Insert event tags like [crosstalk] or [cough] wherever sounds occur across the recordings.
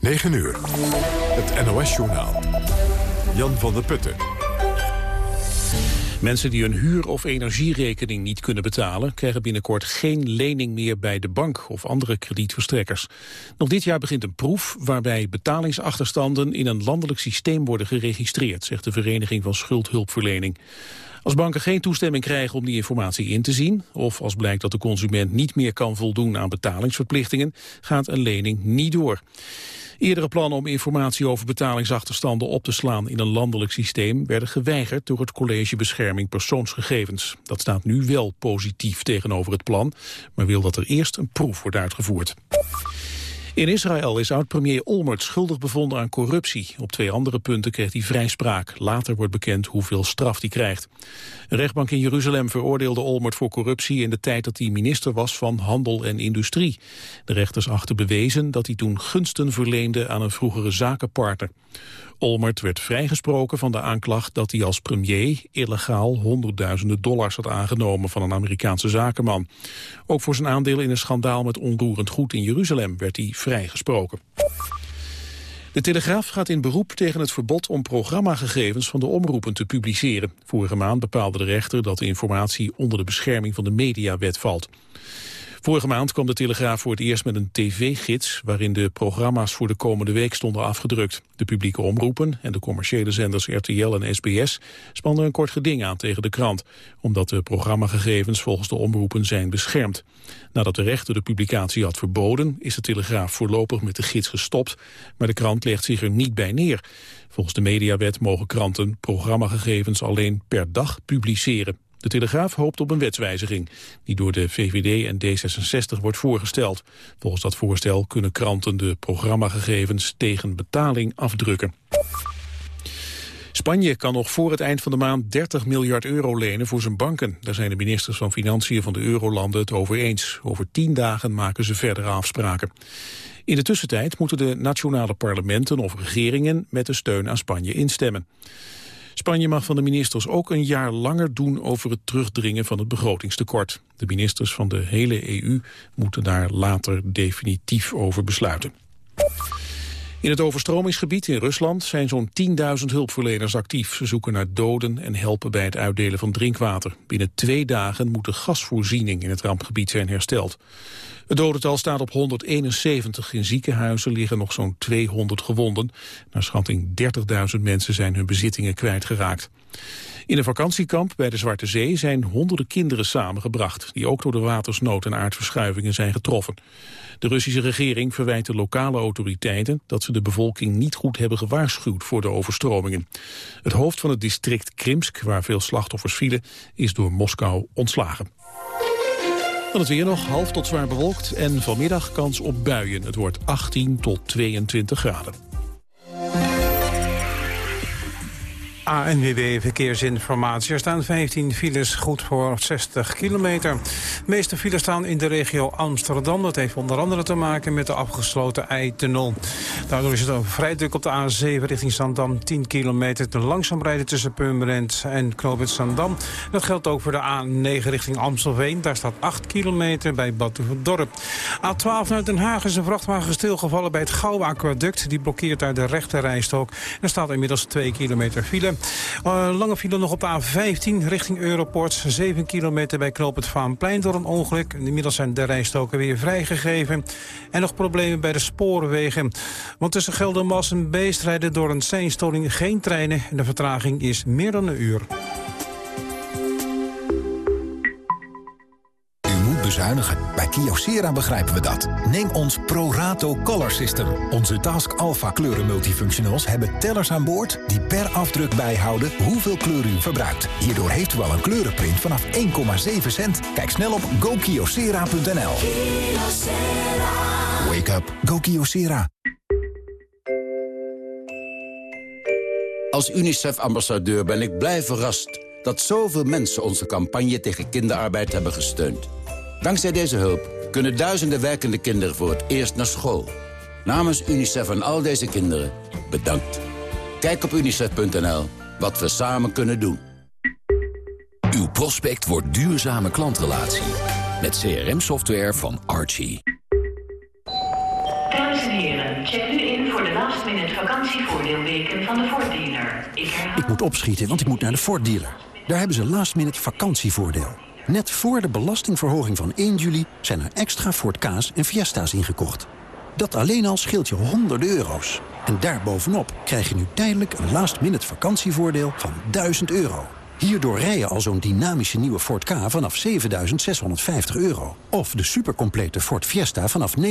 9 uur. Het NOS-journaal. Jan van der Putten. Mensen die hun huur- of energierekening niet kunnen betalen... krijgen binnenkort geen lening meer bij de bank of andere kredietverstrekkers. Nog dit jaar begint een proef waarbij betalingsachterstanden... in een landelijk systeem worden geregistreerd... zegt de Vereniging van Schuldhulpverlening. Als banken geen toestemming krijgen om die informatie in te zien... of als blijkt dat de consument niet meer kan voldoen aan betalingsverplichtingen... gaat een lening niet door. Eerdere plannen om informatie over betalingsachterstanden op te slaan in een landelijk systeem werden geweigerd door het College Bescherming Persoonsgegevens. Dat staat nu wel positief tegenover het plan, maar wil dat er eerst een proef wordt uitgevoerd. In Israël is oud-premier Olmert schuldig bevonden aan corruptie. Op twee andere punten kreeg hij vrijspraak. Later wordt bekend hoeveel straf hij krijgt. Een rechtbank in Jeruzalem veroordeelde Olmert voor corruptie... in de tijd dat hij minister was van Handel en Industrie. De rechters achten bewezen dat hij toen gunsten verleende aan een vroegere zakenpartner. Olmert werd vrijgesproken van de aanklacht dat hij als premier illegaal honderdduizenden dollars had aangenomen van een Amerikaanse zakenman. Ook voor zijn aandeel in een schandaal met onroerend goed in Jeruzalem werd hij vrijgesproken. De Telegraaf gaat in beroep tegen het verbod om programmagegevens van de omroepen te publiceren. Vorige maand bepaalde de rechter dat de informatie onder de bescherming van de mediawet valt. Vorige maand kwam de Telegraaf voor het eerst met een tv-gids... waarin de programma's voor de komende week stonden afgedrukt. De publieke omroepen en de commerciële zenders RTL en SBS... spannen een kort geding aan tegen de krant... omdat de programmagegevens volgens de omroepen zijn beschermd. Nadat de rechter de publicatie had verboden... is de Telegraaf voorlopig met de gids gestopt... maar de krant legt zich er niet bij neer. Volgens de mediawet mogen kranten programmagegevens alleen per dag publiceren. De Telegraaf hoopt op een wetswijziging, die door de VVD en D66 wordt voorgesteld. Volgens dat voorstel kunnen kranten de programmagegevens tegen betaling afdrukken. Spanje kan nog voor het eind van de maand 30 miljard euro lenen voor zijn banken. Daar zijn de ministers van Financiën van de eurolanden het over eens. Over tien dagen maken ze verdere afspraken. In de tussentijd moeten de nationale parlementen of regeringen met de steun aan Spanje instemmen. Spanje mag van de ministers ook een jaar langer doen over het terugdringen van het begrotingstekort. De ministers van de hele EU moeten daar later definitief over besluiten. In het overstromingsgebied in Rusland zijn zo'n 10.000 hulpverleners actief. Ze zoeken naar doden en helpen bij het uitdelen van drinkwater. Binnen twee dagen moet de gasvoorziening in het rampgebied zijn hersteld. Het dodental staat op 171. In ziekenhuizen liggen nog zo'n 200 gewonden. Naar schatting 30.000 mensen zijn hun bezittingen kwijtgeraakt. In een vakantiekamp bij de Zwarte Zee zijn honderden kinderen samengebracht... die ook door de watersnood en aardverschuivingen zijn getroffen. De Russische regering verwijt de lokale autoriteiten... dat ze de bevolking niet goed hebben gewaarschuwd voor de overstromingen. Het hoofd van het district Krimsk, waar veel slachtoffers vielen... is door Moskou ontslagen. Dan het weer nog, half tot zwaar bewolkt en vanmiddag kans op buien. Het wordt 18 tot 22 graden. ANWB Verkeersinformatie. Er staan 15 files, goed voor 60 kilometer. De meeste files staan in de regio Amsterdam. Dat heeft onder andere te maken met de afgesloten Eitunnel. Daardoor is het ook vrij druk op de A7 richting Zandam. 10 kilometer te langzaam rijden tussen Purmerend en Knoopend Zandam. Dat geldt ook voor de A9 richting Amstelveen. Daar staat 8 kilometer bij Dorp. A12 naar Den Haag is een vrachtwagen stilgevallen bij het Gouwe Aquaduct. Die blokkeert daar de rechte rijstok. Er staat inmiddels 2 kilometer file. Uh, lange file nog op de A15 richting Europort. 7 kilometer bij Knoop Vaanplein door een ongeluk. Inmiddels zijn de rijstoken weer vrijgegeven. En nog problemen bij de spoorwegen. Want tussen Geldermas en Beest rijden door een seinstoring geen treinen. En de vertraging is meer dan een uur. Bezuinigen. Bij Kyocera begrijpen we dat. Neem ons ProRato Color System. Onze Task Alpha kleuren multifunctionals hebben tellers aan boord... die per afdruk bijhouden hoeveel kleur u verbruikt. Hierdoor heeft u al een kleurenprint vanaf 1,7 cent. Kijk snel op gokyocera.nl. Wake up. Go Kyocera. Als UNICEF-ambassadeur ben ik blij verrast dat zoveel mensen onze campagne tegen kinderarbeid hebben gesteund. Dankzij deze hulp kunnen duizenden werkende kinderen voor het eerst naar school. Namens UNICEF en al deze kinderen, bedankt. Kijk op unicef.nl wat we samen kunnen doen. Uw prospect wordt duurzame klantrelatie. Met CRM-software van Archie. Dames en heren, check nu in voor de last minute vakantievoordeelweken van de Ford dealer. Ik, herhaal... ik moet opschieten, want ik moet naar de Ford dealer. Daar hebben ze last minute vakantievoordeel. Net voor de belastingverhoging van 1 juli zijn er extra Ford Ka's en Fiesta's ingekocht. Dat alleen al scheelt je honderden euro's. En daarbovenop krijg je nu tijdelijk een last-minute vakantievoordeel van 1000 euro. Hierdoor rij je al zo'n dynamische nieuwe Ford K vanaf 7.650 euro. Of de supercomplete Ford Fiesta vanaf 9.695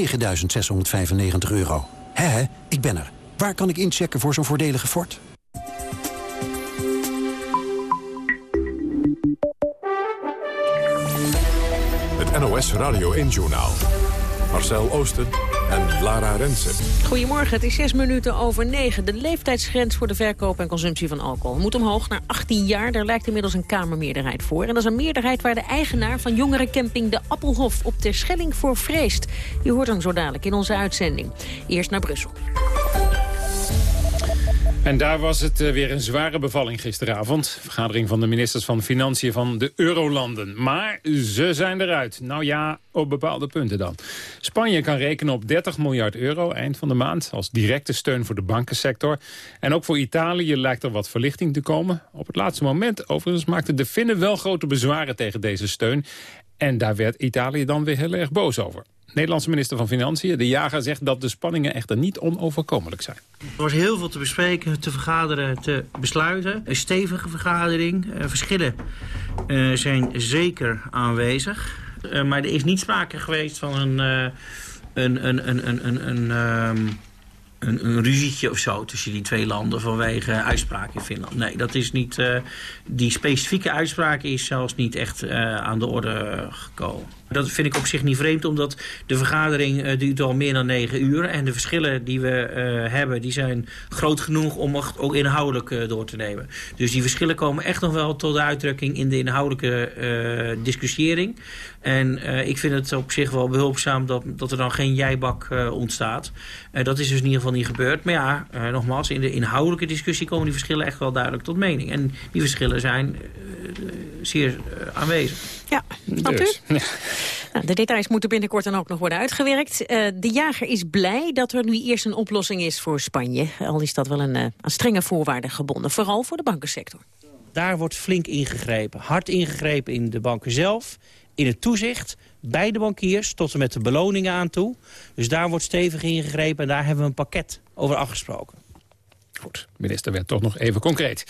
euro. Hé, ik ben er. Waar kan ik inchecken voor zo'n voordelige Ford? NOS Radio 1-journaal. Marcel Oosten en Lara Rensen. Goedemorgen, het is zes minuten over negen. De leeftijdsgrens voor de verkoop en consumptie van alcohol moet omhoog naar 18 jaar. Daar lijkt inmiddels een Kamermeerderheid voor. En dat is een meerderheid waar de eigenaar van jongerencamping De Appelhof op Terschelling voor vreest. Je hoort hem zo dadelijk in onze uitzending. Eerst naar Brussel. En daar was het eh, weer een zware bevalling gisteravond. Vergadering van de ministers van Financiën van de Eurolanden. Maar ze zijn eruit. Nou ja, op bepaalde punten dan. Spanje kan rekenen op 30 miljard euro eind van de maand... als directe steun voor de bankensector. En ook voor Italië lijkt er wat verlichting te komen. Op het laatste moment overigens maakten de Finnen wel grote bezwaren tegen deze steun. En daar werd Italië dan weer heel erg boos over. Nederlandse minister van Financiën, De Jager, zegt dat de spanningen echter niet onoverkomelijk zijn. Er was heel veel te bespreken, te vergaderen, te besluiten. Een stevige vergadering. Eh, verschillen uh, zijn zeker aanwezig. Uh, maar er is niet sprake geweest van een, een, een, een, een, een, een ehm, een, een ruzietje of zo tussen die twee landen vanwege uitspraak in Finland. Nee, dat is niet. Uh, die specifieke uitspraak is zelfs niet echt uh, aan de orde gekomen. Dat vind ik op zich niet vreemd, omdat de vergadering uh, duurt al meer dan negen uur. En de verschillen die we hebben, die zijn groot genoeg om ook inhoudelijk door te nemen. Dus die verschillen komen echt nog wel tot de uitdrukking in de inhoudelijke discussiëring. En ik vind het op zich wel behulpzaam dat, dat er dan geen jijbak ontstaat. dat is dus in ieder geval niet gebeurd. Maar ja, nogmaals, in de inhoudelijke discussie komen die verschillen echt wel duidelijk tot mening. En die verschillen zijn zeer aanwezig. Ja, dus. u? [laughs] Nou, de details moeten binnenkort dan ook nog worden uitgewerkt. de jager is blij dat er nu eerst een oplossing is voor Spanje. Al is dat wel een, aan strenge voorwaarden gebonden. Vooral voor de bankensector. Daar wordt flink ingegrepen. Hard ingegrepen in de banken zelf, in het toezicht bij de bankiers tot en met de beloningen aan toe. Dus daar wordt stevig ingegrepen en daar hebben we een pakket over afgesproken. Goed, minister werd toch nog even concreet.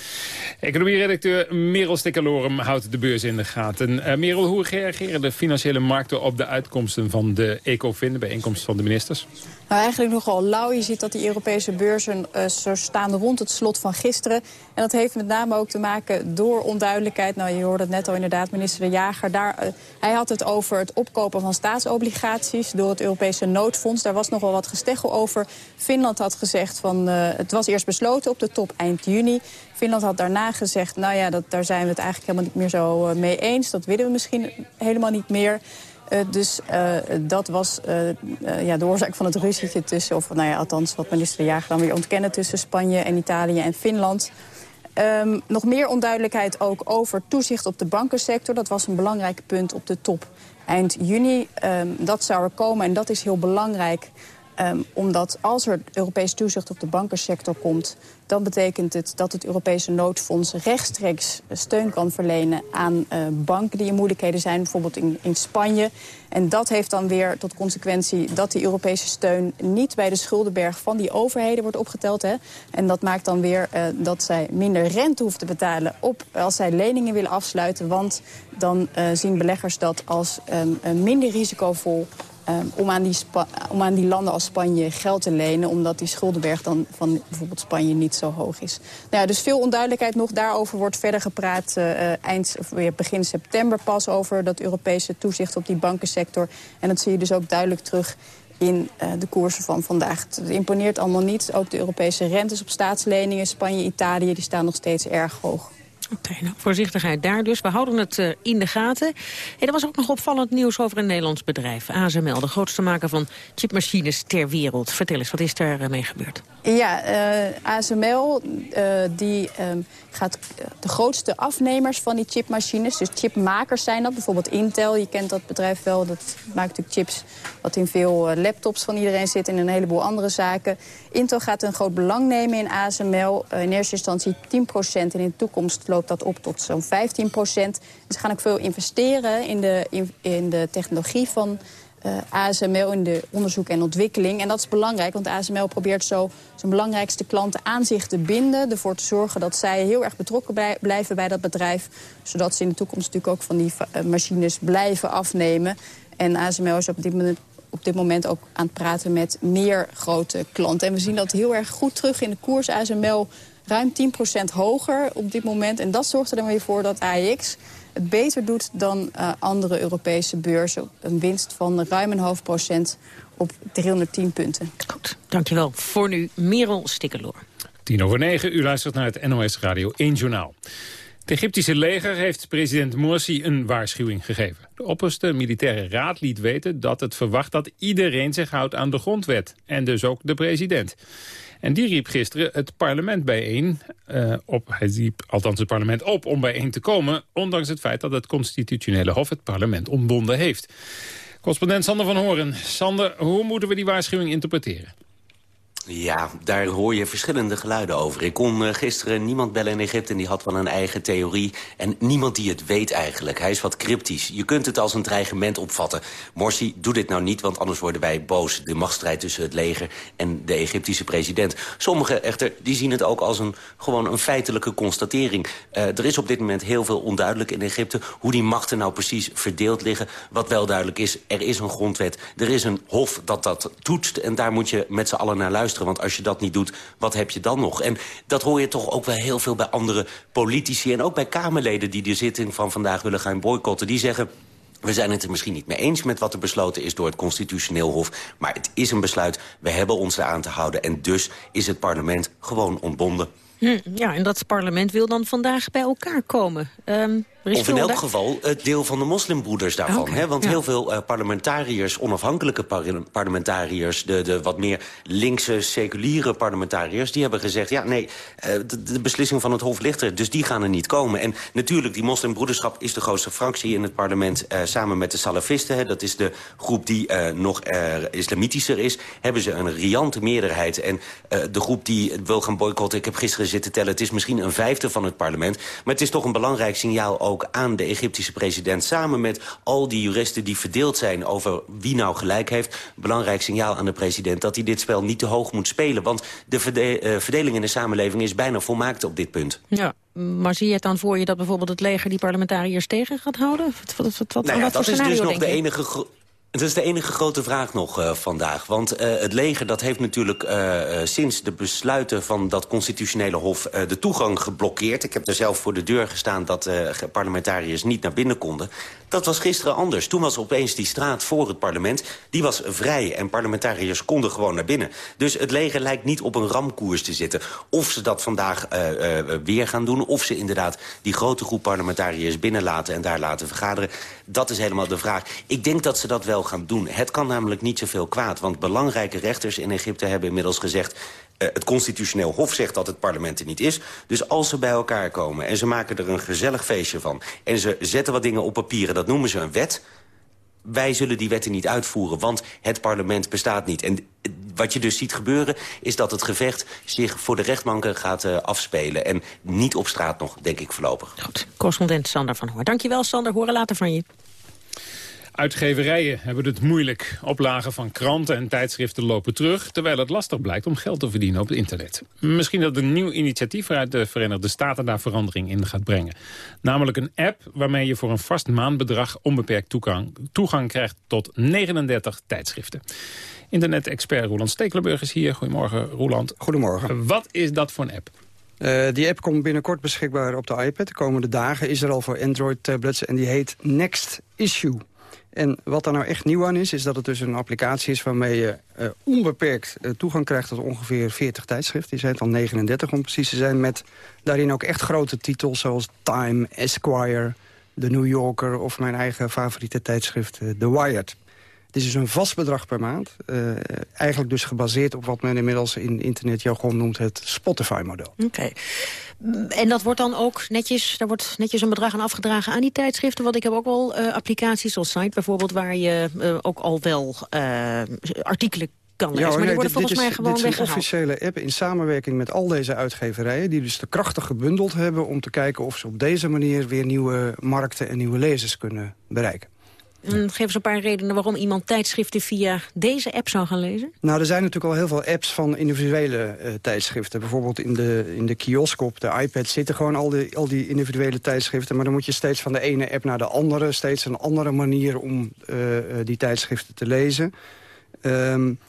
Economie-redacteur Merel Stikkelorum houdt de beurs in de gaten. Uh, Merel, hoe reageren de financiële markten op de uitkomsten van de ECOFIN, de bijeenkomst van de ministers? Nou, eigenlijk nogal lauw. Je ziet dat die Europese beurzen uh, zo staan rond het slot van gisteren. En dat heeft met name ook te maken door onduidelijkheid. Nou, je hoorde het net al inderdaad, minister De Jager. Daar, uh, hij had het over het opkopen van staatsobligaties door het Europese noodfonds. Daar was nogal wat gesteggel over. Finland had gezegd van het was eerst besloten op de top eind juni. Finland had daarna gezegd, nou ja, dat, daar zijn we het eigenlijk helemaal niet meer zo mee eens. Dat willen we misschien helemaal niet meer. Uh, dus uh, dat was uh, ja, de oorzaak van het ruzietje tussen... of nou ja, althans wat minister Jager dan weer ontkennen... tussen Spanje en Italië en Finland. Um, nog meer onduidelijkheid ook over toezicht op de bankensector. Dat was een belangrijk punt op de top eind juni. Um, dat zou er komen en dat is heel belangrijk... Um, omdat als er Europees toezicht op de bankensector komt... dan betekent het dat het Europese noodfonds rechtstreeks steun kan verlenen... aan uh, banken die in moeilijkheden zijn, bijvoorbeeld in, in Spanje. En dat heeft dan weer tot consequentie dat die Europese steun... niet bij de schuldenberg van die overheden wordt opgeteld. Hè. En dat maakt dan weer uh, dat zij minder rente hoeven te betalen... Op, als zij leningen willen afsluiten. Want dan uh, zien beleggers dat als um, minder risicovol Um, om, aan die om aan die landen als Spanje geld te lenen... omdat die schuldenberg dan van bijvoorbeeld Spanje niet zo hoog is. Nou ja, dus veel onduidelijkheid nog. Daarover wordt verder gepraat uh, eind, of weer begin september pas... over dat Europese toezicht op die bankensector. En dat zie je dus ook duidelijk terug in uh, de koersen van vandaag. Het imponeert allemaal niet. Ook de Europese rentes op staatsleningen, Spanje, Italië... die staan nog steeds erg hoog. Oké, nou, voorzichtigheid daar dus. We houden het uh, in de gaten. Hey, er was ook nog opvallend nieuws over een Nederlands bedrijf. ASML, de grootste maker van chipmachines ter wereld. Vertel eens, wat is daar uh, mee gebeurd? Ja, uh, ASML die ehm, gaat de grootste afnemers van die chipmachines. Dus chipmakers zijn dat. Bijvoorbeeld Intel, je kent dat bedrijf wel. Dat maakt natuurlijk chips wat in veel laptops van iedereen zit... en een heleboel andere zaken. Intel gaat een groot belang nemen in ASML. in eerste instantie 10% en in de toekomst loopt dat op tot zo'n 15 procent. Ze gaan ook veel investeren in de, in, de technologie van eh, ASML in de onderzoek en ontwikkeling. En dat is belangrijk, want ASML probeert zo zijn belangrijkste klanten aan zich te binden. Ervoor te zorgen dat zij heel erg betrokken bij, blijven bij dat bedrijf. Zodat ze in de toekomst natuurlijk ook van die uh, machines blijven afnemen. En ASML is op dit moment op dit moment ook aan het praten met meer grote klanten. En we zien dat heel erg goed terug in de koers. ASML ruim 10% hoger op dit moment. En dat zorgt er dan weer voor dat AEX het beter doet dan uh, andere Europese beurzen. Een winst van ruim een half procent op 310 punten. Goed, dankjewel. Voor nu Merel Stikkeloor. Tien over negen, u luistert naar het NOS Radio 1 Journaal. Het Egyptische leger heeft president Morsi een waarschuwing gegeven. De opperste militaire raad liet weten dat het verwacht dat iedereen zich houdt aan de grondwet. En dus ook de president. En die riep gisteren het parlement bijeen. Uh, op, hij riep althans het parlement op om bijeen te komen... ondanks het feit dat het constitutionele hof het parlement ontbonden heeft. Correspondent Sander van Horen. Sander, hoe moeten we die waarschuwing interpreteren? Ja, daar hoor je verschillende geluiden over. Ik kon uh, gisteren niemand bellen in Egypte en die had wel een eigen theorie. En niemand die het weet eigenlijk. Hij is wat cryptisch. Je kunt het als een dreigement opvatten. Morsi, doe dit nou niet, want anders worden wij boos. De machtsstrijd tussen het leger en de Egyptische president. Sommigen echter, die zien het ook als een, gewoon een feitelijke constatering. Uh, er is op dit moment heel veel onduidelijk in Egypte... hoe die machten nou precies verdeeld liggen. Wat wel duidelijk is, er is een grondwet. Er is een hof dat dat toetst en daar moet je met z'n allen naar luisteren want als je dat niet doet, wat heb je dan nog? En dat hoor je toch ook wel heel veel bij andere politici... en ook bij Kamerleden die de zitting van vandaag willen gaan boycotten. Die zeggen... We zijn het er misschien niet mee eens met wat er besloten is door het Constitutioneel Hof. Maar het is een besluit, we hebben ons eraan te houden. En dus is het parlement gewoon ontbonden. Hm, ja, en dat parlement wil dan vandaag bij elkaar komen. Um, of in elk geval het deel van de moslimbroeders daarvan. hè? Want heel veel uh, parlementariërs, onafhankelijke parlementariërs... De, de wat meer linkse, seculiere parlementariërs... die hebben gezegd, ja, nee, uh, de, de, beslissing van het Hof ligt er. Dus die gaan er niet komen. En natuurlijk, die moslimbroederschap is de grootste fractie in het parlement... Uh, samen met de salafisten. Hè? Dat is de groep die nog islamitischer is. Hebben ze een riante meerderheid. En de groep die wil gaan boycotten... ik heb gisteren zitten tellen, het is misschien een vijfde van het parlement. Maar het is toch een belangrijk signaal ook aan de Egyptische president... samen met al die juristen die verdeeld zijn over wie nou gelijk heeft... belangrijk signaal aan de president dat hij dit spel niet te hoog moet spelen. Want de verde uh, verdeling in de samenleving is bijna volmaakt op dit punt. Ja, maar zie je het dan voor je dat bijvoorbeeld het leger die parlementariërs tegen gaat houden? Wat, wat, wat, nou ja, wat dat is dus nog de enige het is de enige grote vraag nog uh, vandaag. Want uh, het leger dat heeft natuurlijk uh, sinds de besluiten van dat constitutionele hof... de toegang geblokkeerd. Ik heb er zelf voor de deur gestaan dat parlementariërs niet naar binnen konden. Dat was gisteren anders. Toen was opeens die straat voor het parlement, die was vrij. En parlementariërs konden gewoon naar binnen. Dus het leger lijkt niet op een ramkoers te zitten. Of ze dat vandaag weer gaan doen. Of ze inderdaad die grote groep parlementariërs binnenlaten... en daar laten vergaderen. Dat is helemaal de vraag. Ik denk dat ze dat wel gaan doen. Het kan namelijk niet zoveel kwaad. Want belangrijke rechters in Egypte hebben inmiddels gezegd... Uh, het constitutioneel hof zegt dat het parlement er niet is. Dus als ze bij elkaar komen en ze maken er een gezellig feestje van... en ze zetten wat dingen op papieren, dat noemen ze een wet... wij zullen die wetten niet uitvoeren, want het parlement bestaat niet. En wat je dus ziet gebeuren, is dat het gevecht zich voor de rechtbanken gaat uh, afspelen. En niet op straat nog, denk ik voorlopig. Goed, correspondent Sander van Hoor. Dankjewel Sander, horen later van je. Uitgeverijen hebben het moeilijk. Oplagen van kranten en tijdschriften lopen terug... terwijl het lastig blijkt om geld te verdienen op het internet. Misschien dat een nieuw initiatief uit de Verenigde Staten... daar verandering in gaat brengen. Namelijk een app waarmee je voor een vast maandbedrag... onbeperkt toegang, toegang krijgt tot 39 tijdschriften. Internet-expert Roland Stekelenburg is hier. Goedemorgen, Roland. Goedemorgen. Wat is dat voor een app? Uh, die app komt binnenkort beschikbaar op de iPad. De komende dagen is er al voor Android-tablets en die heet Next Issue. En wat er nou echt nieuw aan is, is dat het dus een applicatie is... waarmee je uh, onbeperkt uh, toegang krijgt tot ongeveer 40 tijdschriften. Die zijn al 39 om precies te zijn. Met daarin ook echt grote titels zoals Time, Esquire, The New Yorker... of mijn eigen favoriete tijdschrift uh, The Wired. Het is dus een vast bedrag per maand. eigenlijk dus gebaseerd op wat men inmiddels in internetjargon noemt... het Spotify-model. Oké. En dat wordt dan ook netjes, daar wordt netjes een bedrag aan afgedragen aan die tijdschriften. Want ik heb ook wel uh, applicaties zoals Site bijvoorbeeld... waar je uh, ook al wel artikelen kan lezen. Ja, maar die worden volgens dit mij is, gewoon dit is een officiële app in samenwerking met al deze uitgeverijen... die dus de krachten gebundeld hebben om te kijken of ze op deze manier... weer nieuwe markten en nieuwe lezers kunnen bereiken. En geef eens een paar redenen waarom iemand tijdschriften via deze app zou gaan lezen. Nou, er zijn natuurlijk al heel veel apps van individuele uh, tijdschriften. Bijvoorbeeld in de, in de kiosk op de iPad zitten gewoon al die, al die individuele tijdschriften. Maar dan moet je steeds van de ene app naar de andere. Steeds een andere manier om uh, die tijdschriften te lezen. Um,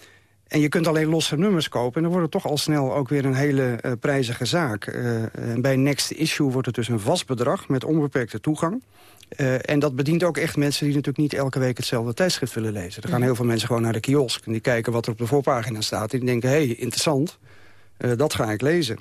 en je kunt alleen losse nummers kopen. En dan wordt het toch al snel ook weer een hele prijzige zaak. Uh, bij Next Issue wordt het dus een vast bedrag met onbeperkte toegang. Uh, en dat bedient ook echt mensen die natuurlijk niet elke week hetzelfde tijdschrift willen lezen. Er gaan heel veel mensen gewoon naar de kiosk en die kijken wat er op de voorpagina staat. En die denken, hé, hey, interessant, uh, dat ga ik lezen.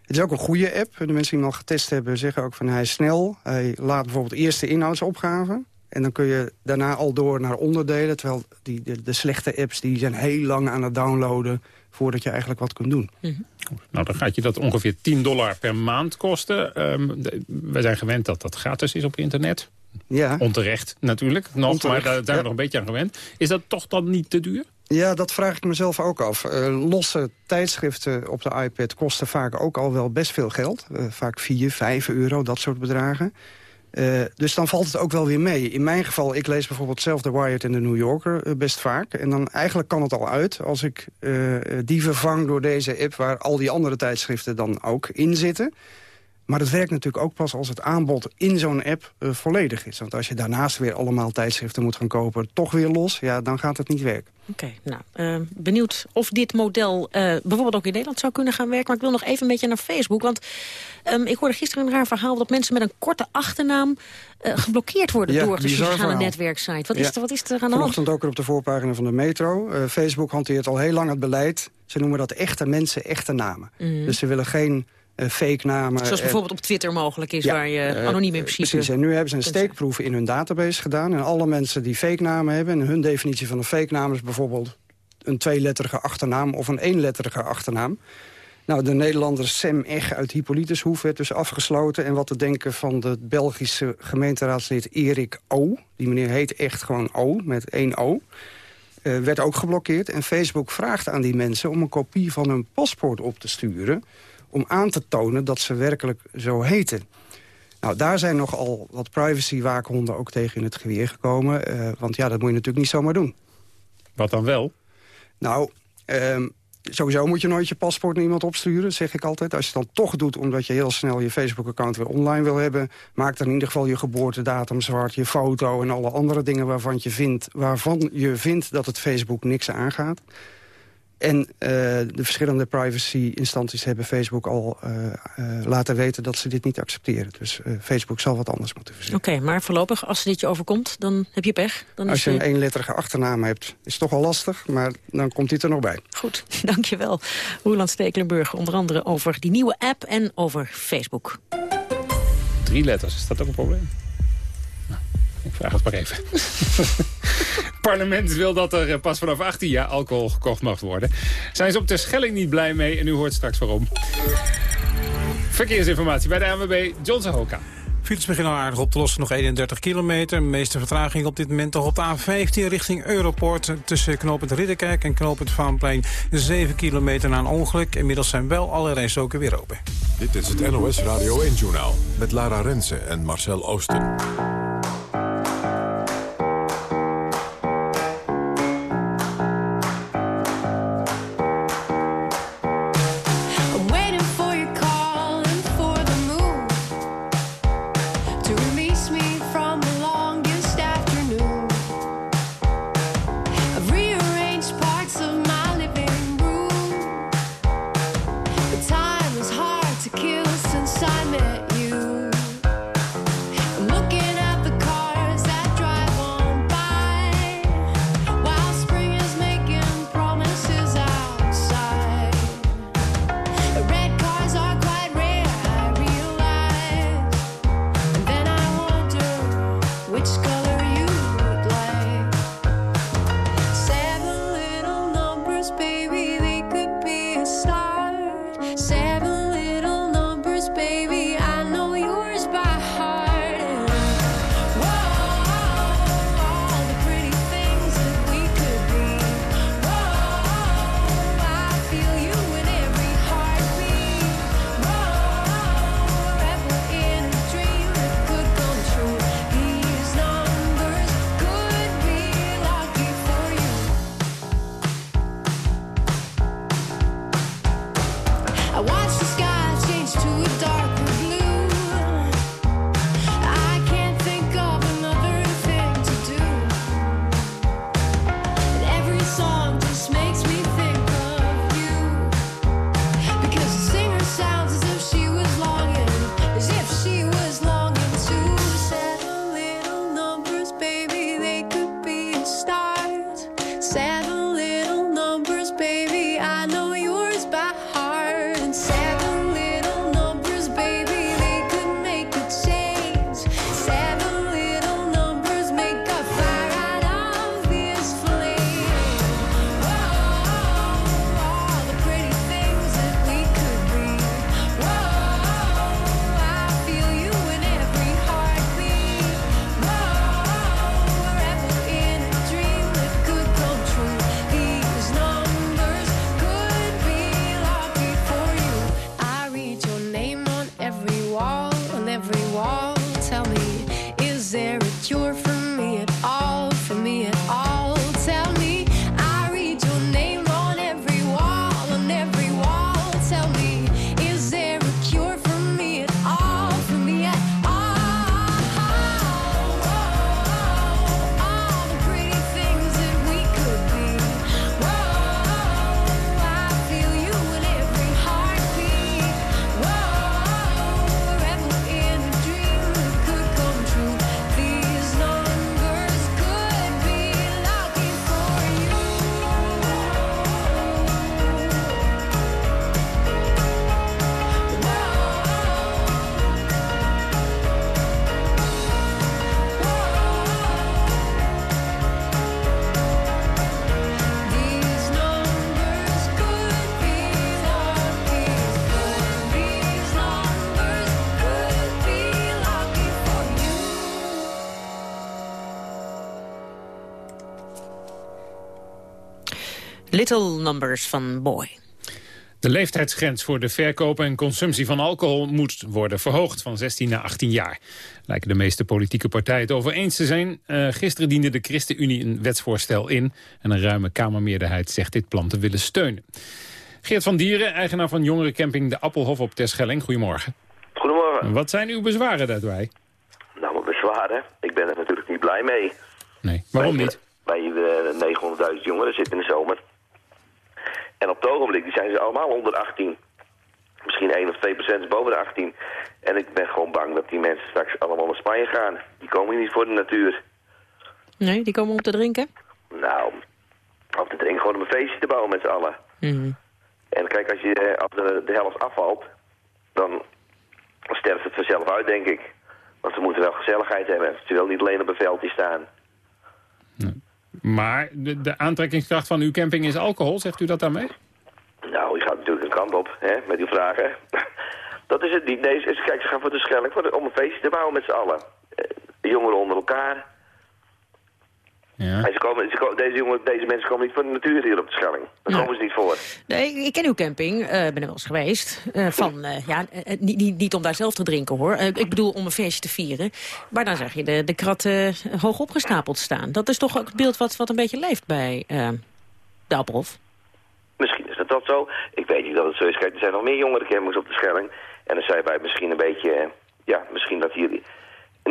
Het is ook een goede app. De mensen die hem al getest hebben zeggen ook van hij is snel. Hij laat bijvoorbeeld eerst de inhoudsopgave. En dan kun je daarna al door naar onderdelen. Terwijl die, de, de slechte apps die zijn heel lang aan het downloaden... voordat je eigenlijk wat kunt doen. Mm -hmm. Nou, dan gaat je dat ongeveer 10 dollar per maand kosten. Um, wij zijn gewend dat dat gratis is op internet. Ja. Onterecht natuurlijk, nog, Onterecht, maar daar zijn we ja. nog een beetje aan gewend. Is dat toch dan niet te duur? Ja, dat vraag ik mezelf ook af. Uh, losse tijdschriften op de iPad kosten vaak ook al wel best veel geld. Uh, vaak 4, 5 euro, dat soort bedragen. Uh, dus dan valt het ook wel weer mee. In mijn geval, ik lees bijvoorbeeld zelf The Wired en The New Yorker uh, best vaak. En dan eigenlijk kan het al uit als ik uh, die vervang door deze app... waar al die andere tijdschriften dan ook in zitten. Maar dat werkt natuurlijk ook pas als het aanbod in zo'n app volledig is. Want als je daarnaast weer allemaal tijdschriften moet gaan kopen... toch weer los, ja, dan gaat het niet werken. Oké, okay, nou, uh, benieuwd of dit model uh, bijvoorbeeld ook in Nederland zou kunnen gaan werken. Maar ik wil nog even een beetje naar Facebook. Want um, ik hoorde gisteren een raar verhaal dat mensen met een korte achternaam uh, geblokkeerd worden ja, door de sociale verhaal. netwerksite. Wat, ja. is er, wat is er aan de hand? Vanochtend ook op de voorpagina van de Metro. Facebook hanteert al heel lang het beleid. Ze noemen dat echte mensen, echte namen. Mm. Dus ze willen geen fake namen. Zoals bijvoorbeeld op Twitter mogelijk is, ja, waar je uh, anoniem in principe... Precies, en nu hebben ze een steekproef in hun database gedaan. En alle mensen die fake namen hebben... en hun definitie van een fake naam is bijvoorbeeld... een tweeletterige achternaam of een eenletterige achternaam. Nou, de Nederlander Sam Eg uit Hippolytushoef werd dus afgesloten. En wat te denken van de Belgische gemeenteraadslid Erik O. Die meneer heet echt gewoon O, met één O. Uh, werd ook geblokkeerd. En Facebook vraagt aan die mensen om een kopie van hun paspoort op te sturen om aan te tonen dat ze werkelijk zo heten. Nou, daar zijn nogal wat privacy-waakhonden ook tegen in het geweer gekomen. Uh, want ja, dat moet je natuurlijk niet zomaar doen. Wat dan wel? Nou, um, sowieso moet je nooit je paspoort naar iemand opsturen, zeg ik altijd. Als je het dan toch doet omdat je heel snel je Facebook-account weer online wil hebben... maak dan in ieder geval je geboortedatum zwart, je foto en alle andere dingen waarvan je vindt, waarvan je vindt dat het Facebook niks aangaat. En uh, de verschillende privacy-instanties hebben Facebook al uh, uh, laten weten dat ze dit niet accepteren. Dus Facebook zal wat anders moeten verzinnen. Oké, okay, maar voorlopig, als dit je overkomt, dan heb je pech. Dan als is je een eenletterige achternaam hebt, is het toch al lastig, maar dan komt dit er nog bij. Goed, [laughs] dankjewel. Roeland Stekelenburg, onder andere over die nieuwe app en over Facebook. Drie letters, is dat ook een probleem? Nou, ik vraag het maar even. [laughs] parlement wil dat er pas vanaf 18 jaar alcohol gekocht mag worden. Zijn ze op de Schelling niet blij mee en u hoort straks waarom. Verkeersinformatie bij de ANWB, John Zahoka. Files beginnen al aardig op te lossen, nog 31 kilometer. De meeste vertraging op dit moment nog op de A15 richting Europort. Tussen knooppunt Ridderkerk en knooppunt Vaanplein 7 kilometer na een ongeluk. Inmiddels zijn wel alle rijstroken weer open. Dit is het NOS Radio 1-journaal met Lara Rensen en Marcel Oosten. Little Numbers van Boy. De leeftijdsgrens voor de verkoop en consumptie van alcohol moet worden verhoogd van 16 naar 18 jaar. Lijken de meeste politieke partijen het over eens te zijn. Uh, gisteren diende de ChristenUnie een wetsvoorstel in en een ruime Kamermeerderheid zegt dit plan te willen steunen. Geert van Dieren, eigenaar van jongerencamping De Appelhof op Terschelling. Goedemorgen. Goedemorgen. Wat zijn uw bezwaren daarbij? Nou, mijn bezwaren? Ik ben er natuurlijk niet blij mee. Nee, waarom niet? Bij de 900.000 jongeren zitten in de zomer. En op het ogenblik die zijn ze allemaal onder 18. Misschien 1 of 2 procent boven de 18. En ik ben gewoon bang dat die mensen straks allemaal naar Spanje gaan. Die komen hier niet voor de natuur. Nee, die komen om te drinken? Nou, om te drinken gewoon om een feestje te bouwen met z'n allen. Mm En kijk, als, je, als de, de helft afvalt, dan sterft het vanzelf uit, denk ik. Want ze moeten wel gezelligheid hebben. Ze willen niet alleen op een veldje staan. Maar de, de, aantrekkingskracht van uw camping is alcohol, zegt u dat daarmee? Nou, je gaat natuurlijk een kant op, hè, met die vragen. [laughs] dat is het niet. Nee, kijk, ze gaan voor de Schelling om een feestje te bouwen met z'n allen. Eh, jongeren onder elkaar. Ja. En ze komen, ze komen, deze, jongen, deze mensen komen niet van de natuur hier op de Schelling. Daar komen ze niet voor. Nee, ik ken uw camping, uh, ben er wel eens geweest. Uh, van, uh, ja, niet, niet, niet om daar zelf te drinken hoor. ik bedoel om een feestje te vieren. Maar dan zag je de, de kratten hoog opgestapeld staan. Dat is toch ook het beeld wat, wat een beetje leeft bij de Appelhof? Misschien is dat dat zo. Ik weet niet dat het zo is. Kijk, er zijn nog meer jongere campings op de Schelling. En dan zijn wij misschien een beetje... Ja, misschien dat hier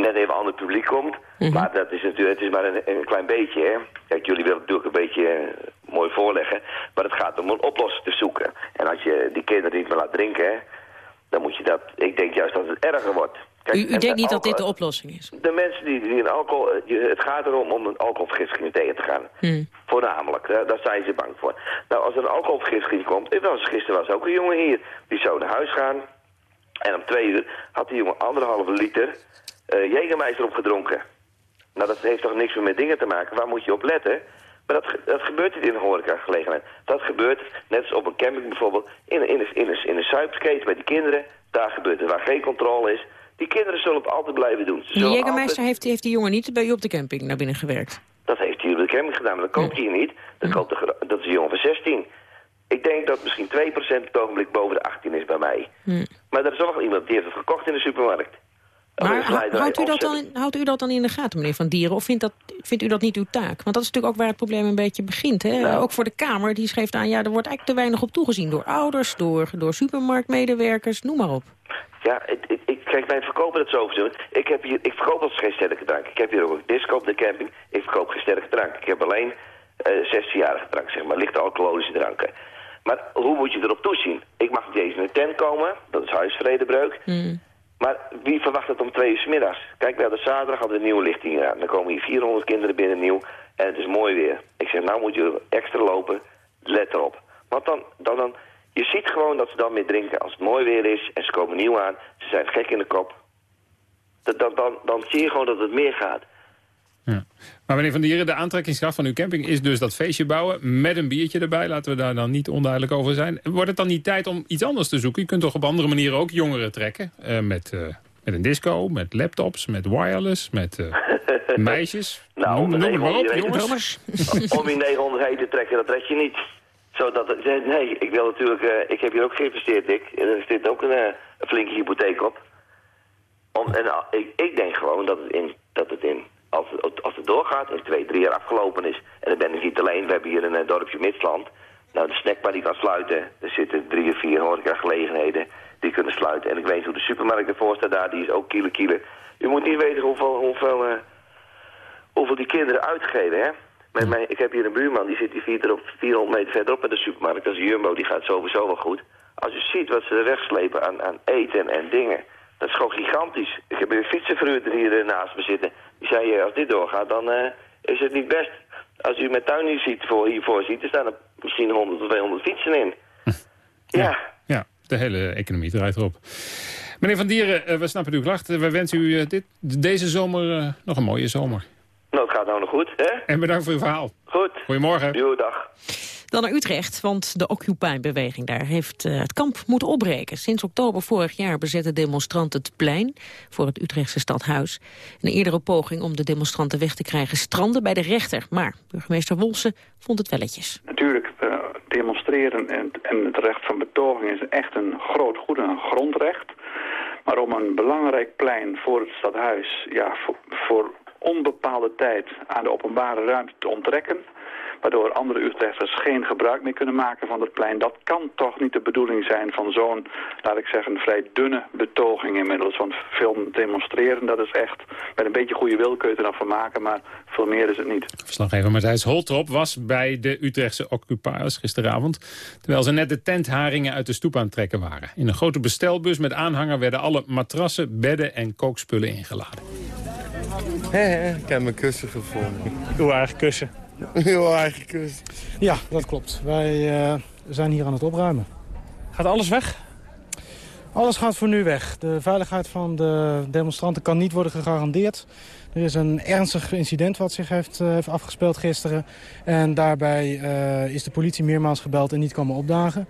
net even ander publiek komt. Mhm. Maar dat is natuurlijk, het is maar een, een, klein beetje. Hè. Kijk, jullie willen het natuurlijk een beetje uh, mooi voorleggen. Maar het gaat om een oplossing te zoeken. En als je die kinderen niet meer laat drinken, hè, dan moet je dat... Ik denk juist dat het erger wordt. Kijk, u, u denkt niet dat dit de oplossing is? De mensen die, die een alcohol... Het gaat erom om een alcoholvergiftiging tegen te gaan. Hmm. Voornamelijk, hè, daar zijn ze bang voor. Nou, als er een alcoholvergiftiging komt... Was, gisteren was ook een jongen hier. Die zou naar huis gaan. En om twee uur had die jongen anderhalve liter uh, Jägermeister opgedronken. Nou, dat heeft toch niks meer met dingen te maken. Waar moet je op letten? Maar dat, dat gebeurt niet in een horecagelegenheid. Dat gebeurt, net als op een camping bijvoorbeeld, in, in, in, in, in een suipskate bij die kinderen. Daar gebeurt het, waar geen controle is. Die kinderen zullen het altijd blijven doen. De Jägermeister altijd... heeft, heeft die jongen niet bij u op de camping naar binnen gewerkt? Dat heeft hij op de camping gedaan, maar dat koopt hij niet. Dat, koopt de, dat is een jongen van 16. Ik denk dat misschien 2% op het ogenblik boven de 18 is bij mij. Maar er is nog iemand die heeft het gekocht in de supermarkt. Maar houdt u, dat dan in, houdt u dat dan in de gaten, meneer Van Dieren? Of vindt, dat, vindt u dat niet uw taak? Want dat is natuurlijk ook waar het probleem een beetje begint. Hè? Nou. Ook voor de Kamer, die schreef aan... ja, er wordt eigenlijk te weinig op toegezien door ouders... door, door supermarktmedewerkers, noem maar op. Ja, ik, ik, ik, kijk, wij verkopen het zo doen. Ik, heb hier, ik verkoop als geen sterke drank. Ik heb hier ook een disco op de camping. Ik verkoop geen sterke drank. Ik heb alleen uh, 16-jarige drank, zeg maar. Lichte alcoholische dranken. Maar hoe moet je erop toezien? Ik mag niet eens in een tent komen. Dat is huisvredebreuk. Mm. Maar wie verwacht het om twee uur s middags? Kijk, we hadden zaterdag hadden we nieuwe lichting aan. Dan komen hier 400 kinderen binnen nieuw en het is mooi weer. Ik zeg, nou moet je extra lopen, let erop. Want dan, dan, dan, je ziet gewoon dat ze dan meer drinken als het mooi weer is en ze komen nieuw aan. Ze zijn gek in de kop. Dan, dan, dan, dan zie je gewoon dat het meer gaat. Ja. Maar meneer Van Dieren, de aantrekkingskracht van uw camping is dus dat feestje bouwen met een biertje erbij. Laten we daar dan niet onduidelijk over zijn. Wordt het dan niet tijd om iets anders te zoeken? Je kunt toch op andere manieren ook jongeren trekken? Uh, met, uh, met een disco, met laptops, met wireless, met uh, [laughs] meisjes. nou, noem, noem maar op, jongens. [laughs] om die 900 heen te trekken, dat red je niet. Zodat het, nee, ik wil natuurlijk, ik heb hier ook geïnvesteerd, Dick. Er zit ook een, een flinke hypotheek op. Om, en, ik, ik denk gewoon dat het in, dat het in als, als het doorgaat en twee, drie jaar afgelopen is... en dan ben ik niet alleen, we hebben hier een dorpje Midsland... nou, de snackbar die kan sluiten. Er zitten drie of vier horecagelegenheden die kunnen sluiten. En ik weet hoe de supermarkt ervoor staat daar, die is ook kiele kiele. U moet niet weten hoeveel, hoeveel, uh, hoeveel die kinderen uitgeven, hè. Met ik heb hier een buurman, die zit hier 400 meter verderop bij de supermarkt. Dat is Jumbo, die gaat sowieso wel goed. Als u ziet wat ze wegslepen aan, aan eten en dingen... Dat is gewoon gigantisch. Ik heb een hier uh, naast me zitten. Die zei, uh, als dit doorgaat, dan uh, is het niet best. Als u mijn tuin hier ziet, voor, hiervoor ziet, er staan er misschien 100 of 200 fietsen in. [laughs] ja. ja. Ja, de hele economie draait erop. Meneer Van Dieren, we snappen uw klacht. We wensen u dit, deze zomer nog een mooie zomer. Nou, het gaat nou nog goed, hè? En bedankt voor uw verhaal. Goed. Goedemorgen. Goedendag. Dan naar Utrecht, want de Occupy-beweging daar heeft uh, het kamp moeten opbreken. Sinds oktober vorig jaar bezetten demonstranten het plein voor het Utrechtse stadhuis. Een eerdere poging om de demonstranten weg te krijgen strandde bij de rechter. Maar burgemeester Wolsen vond het welletjes. Natuurlijk, uh, demonstreren en, en het recht van betoging is echt een groot goed en een grondrecht. Maar om een belangrijk plein voor het stadhuis ja, voor, voor onbepaalde tijd aan de openbare ruimte te onttrekken waardoor andere Utrechters geen gebruik meer kunnen maken van het plein. Dat kan toch niet de bedoeling zijn van zo'n, laat ik zeggen, vrij dunne betoging inmiddels. Want veel demonstreren, dat is echt, met een beetje goede wil kun je er dan van maken, maar veel meer is het niet. Verslaggever Matthijs Holtrop was bij de Utrechtse occupaars gisteravond, terwijl ze net de tentharingen uit de stoep aan het trekken waren. In een grote bestelbus met aanhanger werden alle matrassen, bedden en kookspullen ingeladen. ik heb mijn kussen gevonden. Uw eigen kussen? Uw [laughs] eigen kussen. Ja, dat klopt. Wij uh, zijn hier aan het opruimen. Gaat alles weg? Alles gaat voor nu weg. De veiligheid van de demonstranten kan niet worden gegarandeerd. Er is een ernstig incident wat zich heeft, uh, heeft afgespeeld gisteren. En daarbij uh, is de politie meermaals gebeld en niet komen opdagen.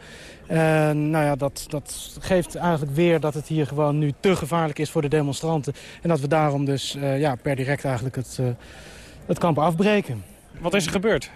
En nou ja, dat, dat geeft eigenlijk weer dat het hier gewoon nu te gevaarlijk is voor de demonstranten. En dat we daarom dus uh, ja, per direct eigenlijk het, het kamp afbreken. Wat is er gebeurd?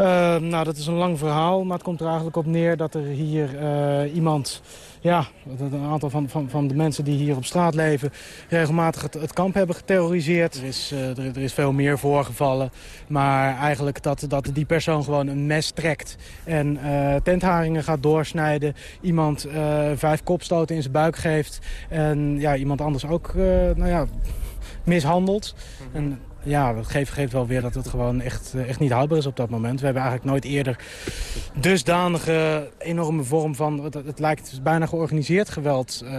Uh, nou, dat is een lang verhaal, maar het komt er eigenlijk op neer dat er hier uh, iemand... Ja, een aantal van, van, van de mensen die hier op straat leven... regelmatig het, het kamp hebben geterroriseerd. Er is, uh, er, er, is veel meer voorgevallen. Maar eigenlijk dat, dat die persoon gewoon een mes trekt... en tentharingen gaat doorsnijden. Iemand vijf kopstoten in zijn buik geeft. En ja, iemand anders ook nou ja, mishandelt. Mm -hmm. en, ja, dat geeft, geeft wel weer dat het gewoon echt, echt niet houdbaar is op dat moment. We hebben eigenlijk nooit eerder dusdanige enorme vorm van... het, het lijkt bijna georganiseerd geweld uh,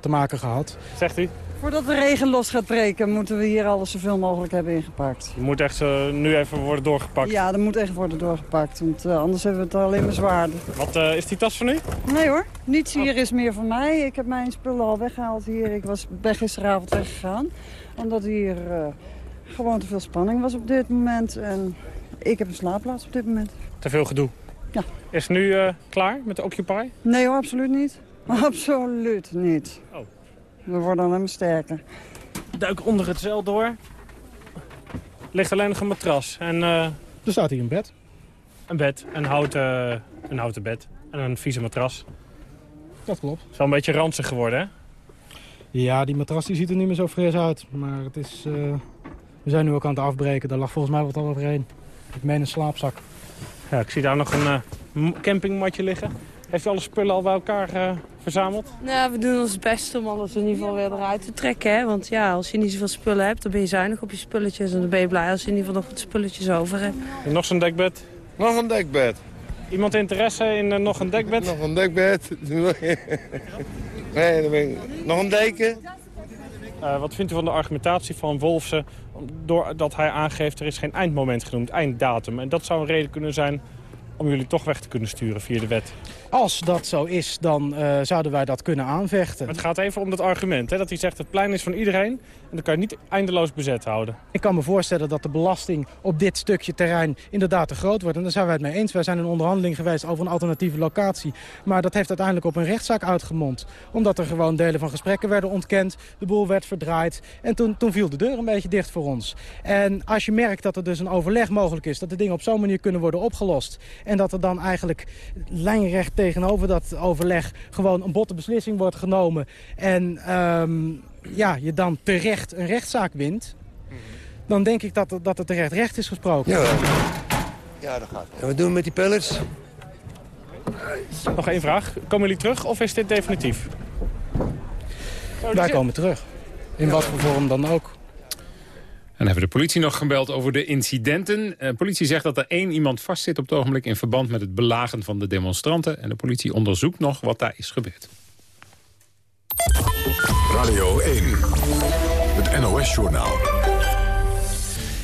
te maken gehad. Zegt u? Voordat de regen los gaat breken, moeten we hier alles zoveel mogelijk hebben ingepakt. Je moet echt uh, nu even worden doorgepakt? Ja, dat moet echt worden doorgepakt, want uh, anders hebben we het alleen maar zwaarder. Wat is die tas van u? Nee hoor, niets hier is meer van mij. Ik heb mijn spullen al weggehaald hier. Ik was, ben gisteravond weggegaan, omdat hier gewoon te veel spanning was op dit moment. En ik heb een slaapplaats op dit moment. Te veel gedoe? Ja. Is het nu uh, klaar met de Occupy? Nee hoor, absoluut niet. [laughs] Absoluut niet. Oh. We worden alleen maar sterker. Duik onder het zeil door. Ligt alleen nog een matras. En, uh, er staat hier een bed. Een bed, een houten, een houten bed en een vieze matras. Dat klopt. Het is wel een beetje ranzig geworden, hè? Ja, die matras die ziet er niet meer zo fris uit. Maar het is... Uh... We zijn nu ook aan het afbreken. Daar lag volgens mij wat al overheen. Ik meen een slaapzak. Ja, ik zie daar nog een uh, campingmatje liggen. Heeft u alle spullen al bij elkaar uh, verzameld? Nou, we doen ons best om alles in ieder geval weer eruit te trekken. Hè? Want ja, als je niet zoveel spullen hebt, dan ben je zuinig op je spulletjes. En dan ben je blij als je in ieder geval nog wat spulletjes over hebt. En nog zo'n dekbed? Nog een dekbed. Iemand interesse in uh, nog een dekbed? Nog een dekbed. nee, dan ben ik... Nog een deken? Uh, wat vindt u van de argumentatie van Wolfsen... doordat hij aangeeft er is geen eindmoment genoemd, einddatum. En dat zou een reden kunnen zijn om jullie toch weg te kunnen sturen via de wet. Als dat zo is, dan uh, zouden wij dat kunnen aanvechten. Het gaat even om dat argument, hè, dat hij zegt het plein is van iedereen... en dan kan je niet eindeloos bezet houden. Ik kan me voorstellen dat de belasting op dit stukje terrein inderdaad te groot wordt. En daar zijn wij het mee eens. Wij zijn in onderhandeling geweest over een alternatieve locatie. Maar dat heeft uiteindelijk op een rechtszaak uitgemond. Omdat er gewoon delen van gesprekken werden ontkend. De boel werd verdraaid. En toen, toen viel de deur een beetje dicht voor ons. En als je merkt dat er dus een overleg mogelijk is... dat de dingen op zo'n manier kunnen worden opgelost... en dat er dan eigenlijk lijnrecht tegenover dat overleg gewoon een botte beslissing wordt genomen... en um, ja, je dan terecht een rechtszaak wint... dan denk ik dat, dat het terecht recht is gesproken. Ja, ja dat gaat. En wat doen we met die pellets? Nog één vraag. Komen jullie terug of is dit definitief? Wij komen terug. In wat voor vorm dan ook. En hebben de politie nog gebeld over de incidenten. De politie zegt dat er één iemand vastzit op het ogenblik... in verband met het belagen van de demonstranten. En de politie onderzoekt nog wat daar is gebeurd. Radio 1, het NOS-journaal.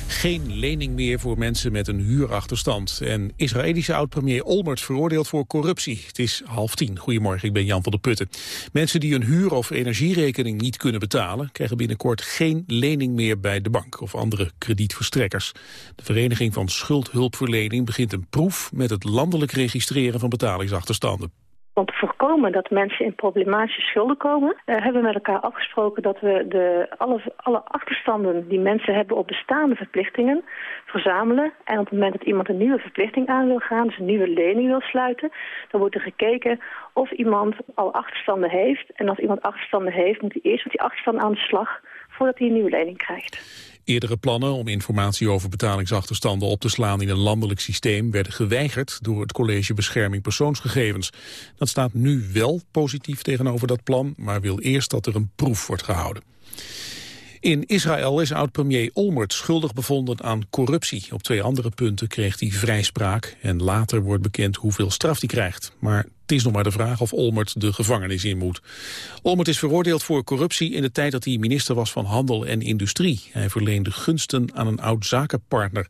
Geen lening meer voor mensen met een huurachterstand. En Israëlische oud-premier Olmert veroordeeld voor corruptie. Het is half tien. Goedemorgen, ik ben Jan van der Putten. Mensen die een huur- of energierekening niet kunnen betalen... krijgen binnenkort geen lening meer bij de bank of andere kredietverstrekkers. De Vereniging van Schuldhulpverlening begint een proef... met het landelijk registreren van betalingsachterstanden. Om te voorkomen dat mensen in problematische schulden komen... Uh, hebben we met elkaar afgesproken dat we de, alle, alle achterstanden die mensen hebben op bestaande verplichtingen verzamelen. En op het moment dat iemand een nieuwe verplichting aan wil gaan, dus een nieuwe lening wil sluiten... dan wordt er gekeken of iemand al achterstanden heeft. En als iemand achterstanden heeft, moet hij eerst met die achterstanden aan de slag voordat hij een nieuwe lening krijgt. Eerdere plannen om informatie over betalingsachterstanden op te slaan in een landelijk systeem werden geweigerd door het College Bescherming Persoonsgegevens. Dat staat nu wel positief tegenover dat plan, maar wil eerst dat er een proef wordt gehouden. In Israël is oud-premier Olmert schuldig bevonden aan corruptie. Op twee andere punten kreeg hij vrijspraak en later wordt bekend hoeveel straf hij krijgt. Maar het is nog maar de vraag of Olmert de gevangenis in moet. Olmert is veroordeeld voor corruptie in de tijd dat hij minister was van Handel en Industrie. Hij verleende gunsten aan een oud-zakenpartner.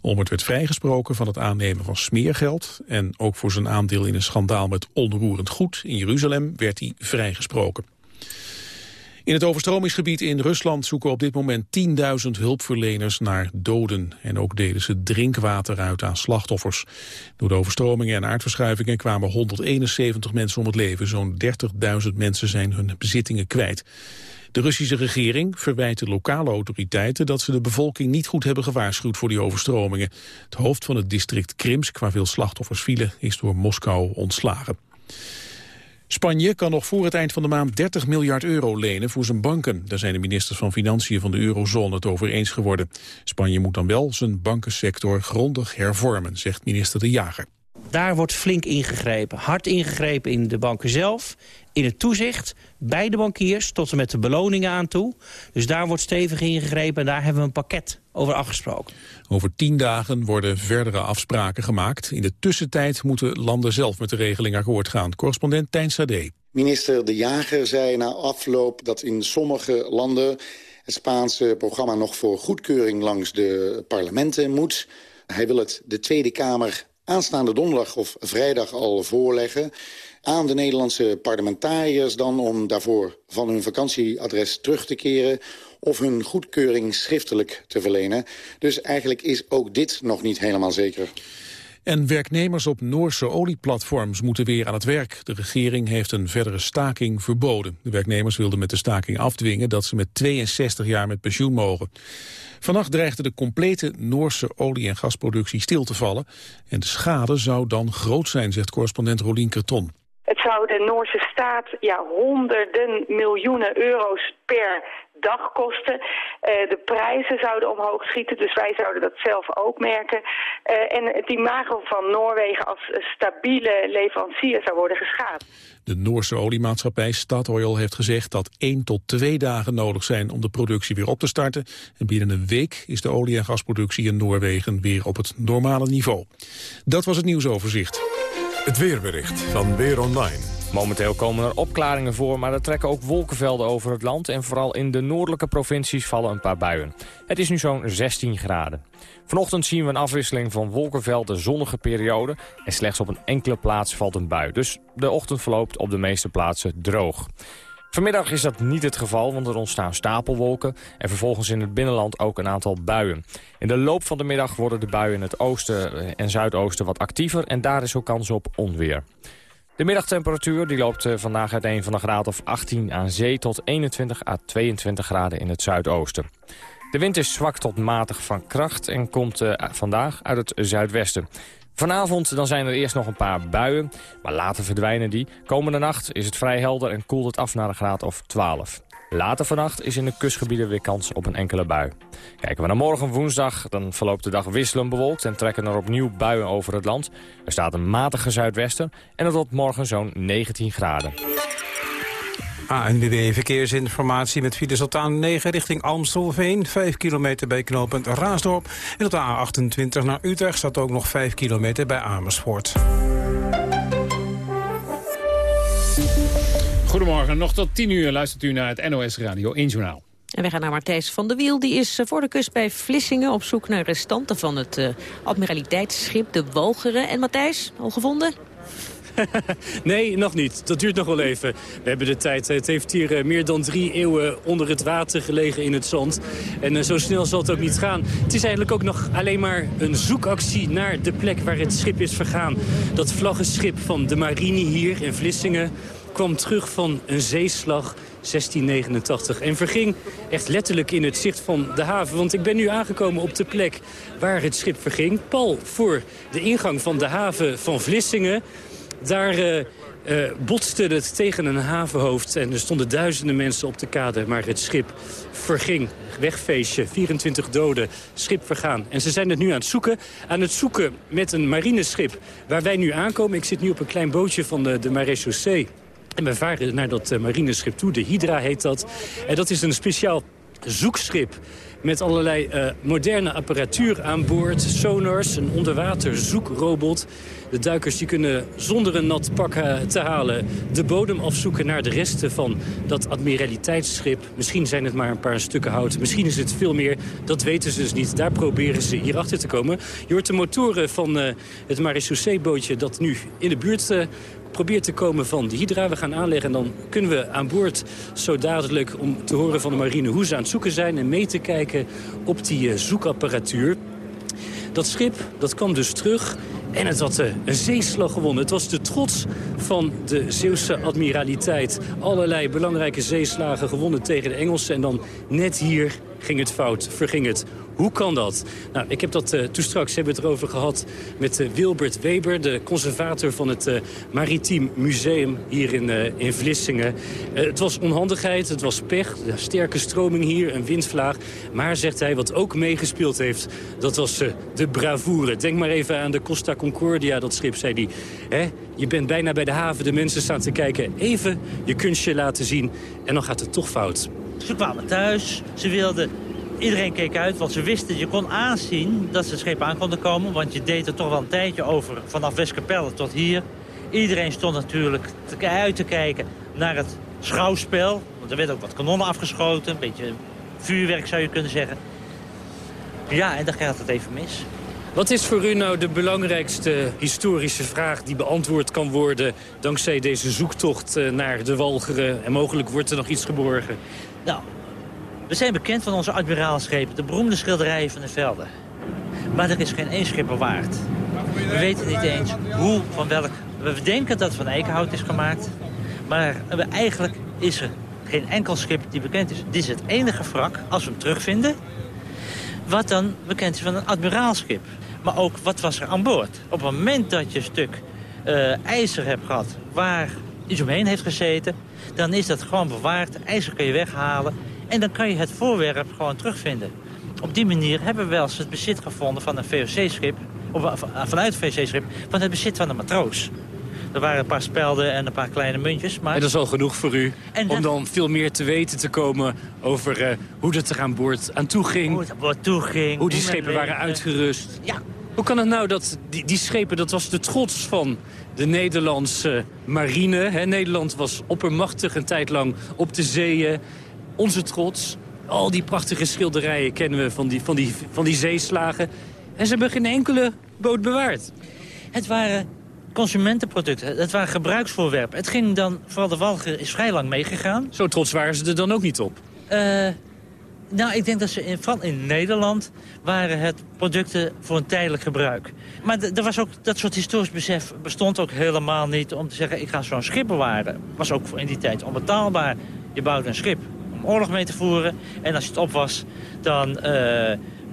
Olmert werd vrijgesproken van het aannemen van smeergeld... en ook voor zijn aandeel in een schandaal met onroerend goed in Jeruzalem werd hij vrijgesproken. In het overstromingsgebied in Rusland zoeken op dit moment 10.000 hulpverleners naar doden. En ook delen ze drinkwater uit aan slachtoffers. Door de overstromingen en aardverschuivingen kwamen 171 mensen om het leven. Zo'n 30.000 mensen zijn hun bezittingen kwijt. De Russische regering verwijt de lokale autoriteiten dat ze de bevolking niet goed hebben gewaarschuwd voor die overstromingen. Het hoofd van het district Krimsk, waar veel slachtoffers vielen, is door Moskou ontslagen. Spanje kan nog voor het eind van de maand 30 miljard euro lenen voor zijn banken. Daar zijn de ministers van Financiën van de eurozone het over eens geworden. Spanje moet dan wel zijn bankensector grondig hervormen, zegt minister De Jager. Daar wordt flink ingegrepen. Hard ingegrepen in de banken zelf, in het toezicht, bij de bankiers, tot en met de beloningen aan toe. Dus daar wordt stevig ingegrepen en daar hebben we een pakket over afgesproken. Over tien dagen worden verdere afspraken gemaakt. In de tussentijd moeten landen zelf met de regeling akkoord gaan. Correspondent Tijn Sade. Minister De Jager zei na afloop dat in sommige landen... het Spaanse programma nog voor goedkeuring langs de parlementen moet. Hij wil het de Tweede Kamer aanstaande donderdag of vrijdag al voorleggen aan de Nederlandse parlementariërs dan om daarvoor van hun vakantieadres terug te keren of hun goedkeuring schriftelijk te verlenen. Dus eigenlijk is ook dit nog niet helemaal zeker. En werknemers op Noorse olieplatforms moeten weer aan het werk. De regering heeft een verdere staking verboden. De werknemers wilden met de staking afdwingen dat ze met 62 jaar met pensioen mogen. Vannacht dreigde de complete Noorse olie- en gasproductie stil te vallen. En de schade zou dan groot zijn, zegt correspondent Rolien Kreton. Het zou de Noorse staat ja, honderden miljoenen euro's per dag kosten. Uh, de prijzen zouden omhoog schieten, dus wij zouden dat zelf ook merken. Uh, en het imago van Noorwegen als stabiele leverancier zou worden geschaad. De Noorse oliemaatschappij Statoil heeft gezegd dat één tot twee dagen nodig zijn om de productie weer op te starten. En binnen een week is de olie- en gasproductie in Noorwegen weer op het normale niveau. Dat was het nieuwsoverzicht. Het weerbericht van Weer Online. Momenteel komen er opklaringen voor, maar er trekken ook wolkenvelden over het land... en vooral in de noordelijke provincies vallen een paar buien. Het is nu zo'n 16 graden. Vanochtend zien we een afwisseling van wolkenvelden zonnige periode... en slechts op een enkele plaats valt een bui. Dus de ochtend verloopt op de meeste plaatsen droog. Vanmiddag is dat niet het geval, want er ontstaan stapelwolken... en vervolgens in het binnenland ook een aantal buien. In de loop van de middag worden de buien in het oosten en zuidoosten wat actiever... en daar is ook kans op onweer. De middagtemperatuur die loopt eh, vandaag uiteen van een graad of 18 aan zee... tot 21 à 22 graden in het zuidoosten. De wind is zwak tot matig van kracht en komt uh, vandaag uit het zuidwesten. Vanavond dan zijn er eerst nog een paar buien, maar later verdwijnen die. Komende nacht is het vrij helder en koelt het af naar een graad of 12. Later vannacht is in de kustgebieden weer kans op een enkele bui. Kijken we naar morgen woensdag, dan verloopt de dag wisselend bewolkt... en trekken er opnieuw buien over het land. Er staat een matige zuidwesten en het wordt morgen zo'n 19 graden. ANWB Verkeersinformatie met files op de A9 richting Amstelveen. 5 kilometer bij knooppunt Raasdorp. En op de A28 naar Utrecht staat ook nog 5 kilometer bij Amersfoort. Goedemorgen, nog tot 10 uur luistert u naar het NOS Radio 1 Journaal. En we gaan naar Martijs van der Wiel. Die is eh, voor de kust bij Vlissingen op zoek naar restanten van het uh, admiraliteitsschip de Walcheren. En Matthijs, al gevonden? [laughs] nee, nog niet. Dat duurt nog wel even. We hebben de tijd. Het heeft hier eh, meer dan drie eeuwen onder het water gelegen in het zand. En zo snel zal het ook niet gaan. Het is eigenlijk ook nog alleen maar een zoekactie naar de plek waar het schip is vergaan. Dat vlaggenschip van de marine hier in Vlissingen kwam terug van een zeeslag 1689. En verging echt letterlijk in het zicht van de haven. Want ik ben nu aangekomen op de plek waar het schip verging. Pal voor de ingang van de haven van Vlissingen. Daar uh, botste het tegen een havenhoofd en er stonden duizenden mensen op de kade. Maar het schip verging. Wegfeestje, 24 doden, schip vergaan. En ze zijn het nu aan het zoeken. Aan het zoeken met een marineschip waar wij nu aankomen. Ik zit nu op een klein bootje van de, de. En we varen naar dat uh, marineschip toe, de Hydra heet dat. En dat is een speciaal zoekschip met allerlei uh, moderne apparatuur aan boord. Sonars, een onderwater zoekrobot. De duikers die kunnen zonder een nat pak uh, te halen de bodem afzoeken naar de resten van dat admiraliteitsschip. Misschien zijn het maar een paar stukken hout. Misschien is het veel meer. Dat weten ze dus niet. Daar proberen ze hierachter te komen. Je hoort de motoren van uh, het marechaussee-bootje dat nu in de buurt probeert te komen van de Hydra. We gaan aanleggen en dan kunnen we aan boord zo dadelijk om te horen van de marine hoe ze aan het zoeken zijn en mee te kijken op die uh, zoekapparatuur. Dat schip dat kwam dus terug en het had uh, een zeeslag gewonnen. Het was de trots van de Zeeuwse admiraliteit. Allerlei belangrijke zeeslagen gewonnen tegen de Engelsen. En dan net hier ging het fout, verging het. Hoe kan dat? Nou, ik heb dat uh, toen straks hebben we erover gehad met uh, Wilbert Weber, de conservator van het uh, Maritiem Museum hier in, in Vlissingen. het was onhandigheid, het was pech, sterke stroming hier, een windvlaag. Maar, zegt hij, wat ook meegespeeld heeft, dat was de bravoure. Denk maar even aan de Costa Concordia, dat schip, zei hij. Hè? Je bent bijna bij de haven, de mensen staan te kijken. Even je kunstje laten zien en dan gaat het toch fout. Ze kwamen thuis, ze wilden Iedereen keek uit, want ze wisten, je kon aanzien dat ze het schip aan konden komen. Want je deed er toch wel een tijdje over, vanaf Westkapelle tot hier. Iedereen stond natuurlijk te, uit te kijken naar het schouwspel. Want er werd ook wat kanonnen afgeschoten, een beetje vuurwerk zou je kunnen zeggen. Ja, en dan gaat het even mis. Wat is voor u nou de belangrijkste historische vraag die beantwoord kan worden... dankzij deze zoektocht eh, naar de Walcheren? En mogelijk wordt er nog iets geborgen. Nou, we zijn bekend van onze admiraalschepen, de beroemde schilderijen van de velden. Maar er is geen één schip bewaard. We weten niet eens hoe, van welk... We denken dat het van eikenhout is gemaakt. Maar eigenlijk is er geen enkel schip die bekend is. Dit is het enige wrak, als we hem terugvinden... wat dan bekend is van een admiraalschip. Maar ook, wat was er aan boord? Op het moment dat je een stuk uh, ijzer hebt gehad... waar iets omheen heeft gezeten... dan is dat gewoon bewaard. IJzer kun je weghalen. En dan kan je het voorwerp gewoon terugvinden. Op die manier hebben we wel eens het bezit gevonden van een VOC-schip... vanuit een VOC-schip, van het bezit van een matroos. Er waren een paar spelden en een paar kleine muntjes. Maar... En dat is al genoeg voor u om dan veel meer te weten te komen over uh, hoe het er aan boord aan toe ging. Hoe het aan boord toe ging. Hoe die schepen waren uitgerust. Ja. Hoe kan het nou dat die, die schepen, dat was de trots van de Nederlandse marine. Hè? Nederland was oppermachtig een tijd lang op de zeeën onze trots. Al die prachtige schilderijen kennen we van die, van die, van die zeeslagen. En ze hebben geen enkele boot bewaard. Het waren consumentenproducten. Het waren gebruiksvoorwerpen. Het ging dan, vooral de Walger is vrij lang meegegaan. Zo trots waren ze er dan ook niet op? Uh, nou, ik denk dat ze in, van in Nederland waren het producten voor een tijdelijk gebruik. Maar er was ook, dat soort historisch besef bestond ook helemaal niet om te zeggen... ik ga zo'n schip bewaren. was ook in die tijd onbetaalbaar. Je bouwt een schip oorlog mee te voeren. En als je het op was, dan uh,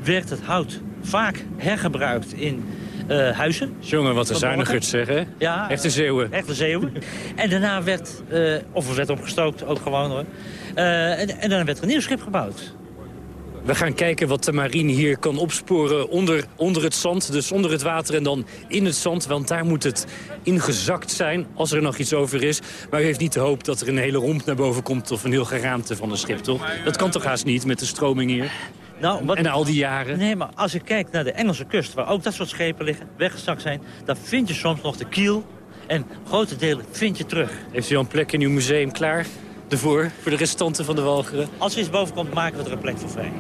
werd het hout vaak hergebruikt in uh, huizen. Jongen, wat de zuinigers zeggen. Ja, echte zeeuwen. Echte zeeuwen. [laughs] en daarna werd, of er werd opgestookt, ook gewoon hoor. en, en dan werd er een nieuw schip gebouwd. We gaan kijken wat de marine hier kan opsporen onder, onder het zand. Dus onder het water en dan in het zand. Want daar moet het ingezakt zijn, als er nog iets over is. Maar u heeft niet de hoop dat er een hele romp naar boven komt... of een heel geraamte van een schip, toch? Dat kan toch haast niet met de stroming hier? Nou, wat... En al die jaren? Nee, maar als je kijkt naar de Engelse kust... waar ook dat soort schepen liggen, weggezakt zijn... dan vind je soms nog de kiel en grote delen vind je terug. Heeft u al een plek in uw museum klaar? Ervoor, voor de restanten van de walcheren? Als er iets boven komt, maken we er een plek voor vrij.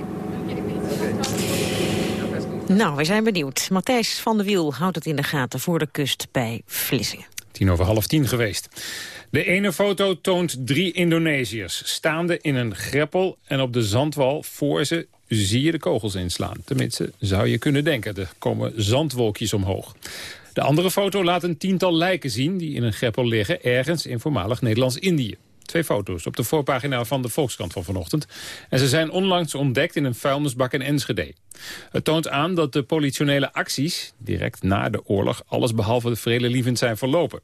Nou, we zijn benieuwd. Matthijs van der Wiel houdt het in de gaten voor de kust bij Vlissingen. Tien over half tien geweest. De ene foto toont drie Indonesiërs staande in een greppel... en op de zandwal voor ze zie je de kogels inslaan. Tenminste, zou je kunnen denken. Er komen zandwolkjes omhoog. De andere foto laat een tiental lijken zien... die in een greppel liggen ergens in voormalig Nederlands-Indië. Twee foto's op de voorpagina van de Volkskrant van vanochtend. En ze zijn onlangs ontdekt in een vuilnisbak in Enschede. Het toont aan dat de politionele acties, direct na de oorlog... alles behalve vredelievend zijn verlopen.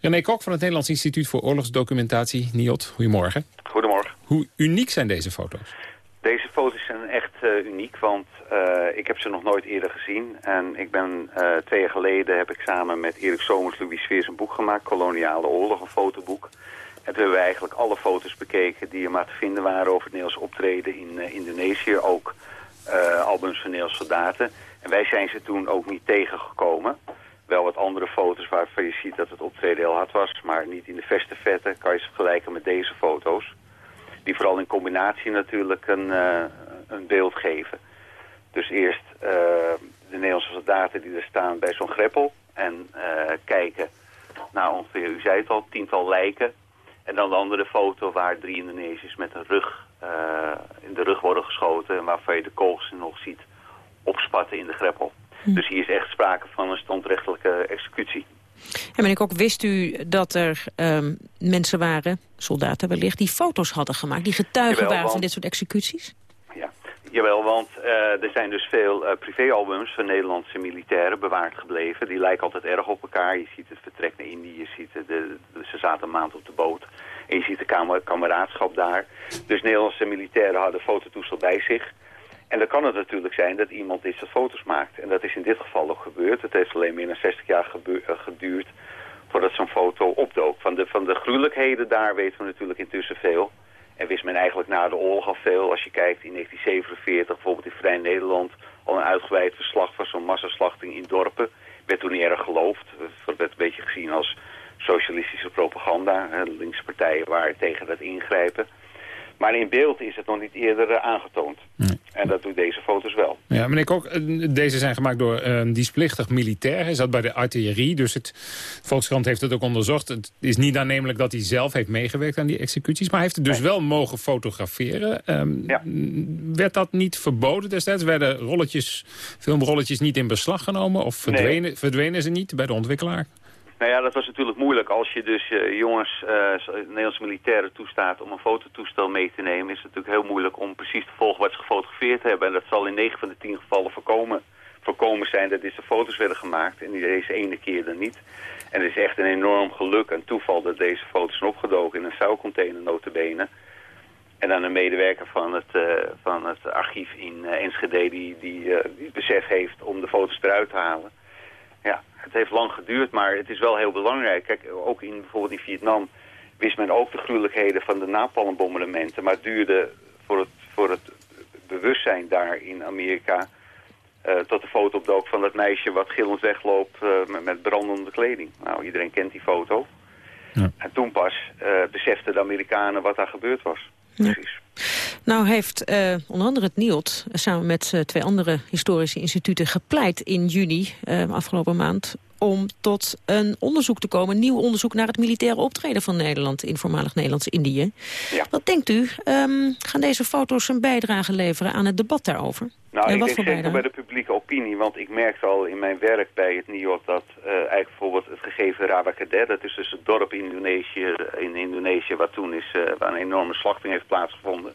René Kok van het Nederlands Instituut voor Oorlogsdocumentatie, NIOT. Goedemorgen. Goedemorgen. Hoe uniek zijn deze foto's? Deze foto's zijn echt uh, uniek, want uh, ik heb ze nog nooit eerder gezien. En ik ben uh, twee jaar geleden heb ik samen met Erik Somers, Louis Sveers een boek gemaakt, Koloniale Oorlog, een fotoboek. Toen hebben we eigenlijk alle foto's bekeken die er maar te vinden waren over het Nederlands optreden in Indonesië. Ook albums van Nederlandse soldaten. En wij zijn ze toen ook niet tegengekomen wel wat andere foto's waarvan je ziet dat het optreden heel hard was. Maar niet in de verste vette kan je ze vergelijken met deze foto's. Die vooral in combinatie natuurlijk een, uh, een beeld geven. Dus eerst de Nederlandse soldaten die er staan bij zo'n greppel. En kijken naar ongeveer, u zei het al, tiental lijken. En dan de andere foto waar drie Indonesiërs met een rug in de rug worden geschoten. En waarvan je de kogels nog ziet opspatten in de greppel. Hm. Dus hier is echt sprake van een standrechtelijke executie. En meneer Kok, wist u dat er um, mensen waren, soldaten wellicht, die foto's hadden gemaakt, die getuigen Jawel, waren van dit soort executies? Ja, jawel, want uh, er zijn dus veel uh, privéalbums van Nederlandse militairen bewaard gebleven. Die lijken altijd erg op elkaar. Je ziet het vertrek naar Indië, je ziet de, ze zaten een maand op de boot. En je ziet de kamer, kameraadschap daar. Dus Nederlandse militairen hadden fototoestel bij zich. En dan kan het natuurlijk zijn dat iemand is dat foto's maakt. En dat is in dit geval ook gebeurd. Het heeft alleen meer dan 60 jaar geduurd voordat zo'n foto opdook. Van de, van de gruwelijkheden daar weten we natuurlijk intussen veel. En wist men eigenlijk na de oorlog al veel. Als je kijkt in 1947, bijvoorbeeld in Vrij Nederland... al een uitgebreid verslag van zo'n massaslachting in dorpen. Werd toen niet erg geloofd. Het werd een beetje gezien als socialistische propaganda. Linkse partijen waren tegen dat ingrijpen. Maar in beeld is het nog niet eerder uh, aangetoond. Nee. En dat doet deze foto's wel. Ja, meneer Kok, deze zijn gemaakt door een uh, dienstplichtig militair. Hij zat bij de artillerie, dus het Volkskrant heeft het ook onderzocht. Het is niet aannemelijk dat hij zelf heeft meegewerkt aan die executies. Maar hij heeft het dus nee. wel mogen fotograferen. Um, ja. Werd dat niet verboden destijds? Werden rolletjes, filmrolletjes niet in beslag genomen? Of verdwenen, nee. verdwenen ze niet bij de ontwikkelaar? Nou ja, dat was natuurlijk moeilijk. Als je dus uh, jongens, uh, Nederlandse militairen toestaat om een fototoestel mee te nemen... is het natuurlijk heel moeilijk om precies te volgen wat ze gefotografeerd hebben. En dat zal in 9 van de 10 gevallen voorkomen, voorkomen zijn dat deze foto's werden gemaakt. En deze ene keer dan niet. En het is echt een enorm geluk en toeval dat deze foto's zijn opgedoken in een zuilcontainer notabene. En dan een medewerker van het, uh, van het archief in Enschede die, die, die het besef heeft om de foto's eruit te halen. Het heeft lang geduurd, maar het is wel heel belangrijk. Kijk, ook in, bijvoorbeeld in Vietnam wist men ook de gruwelijkheden van de napalmbombardementen. Maar het duurde voor het, voor het bewustzijn daar in Amerika... Uh, tot de foto opdook van dat meisje wat gillend wegloopt uh, met, met, brandende kleding. Nou, iedereen kent die foto. Ja. En toen pas uh, beseften de Amerikanen wat daar gebeurd was. Ja. Precies. Nou heeft uh, onder andere het NIOT samen met uh, twee andere historische instituten gepleit in juni uh, afgelopen maand om tot een onderzoek te komen, een nieuw onderzoek naar het militaire optreden van Nederland in voormalig Nederlands-Indië. Ja. Wat denkt u? Um, gaan deze foto's een bijdrage leveren aan het debat daarover? Nou, en ik wat denk voor zeker bij de publieke opinie, want ik merkte al in mijn werk bij het NIOT dat uh, eigenlijk bijvoorbeeld het gegeven Rawakader, dat is dus het dorp in Indonesië, in Indonesië waar toen is, uh, waar een enorme slachting heeft plaatsgevonden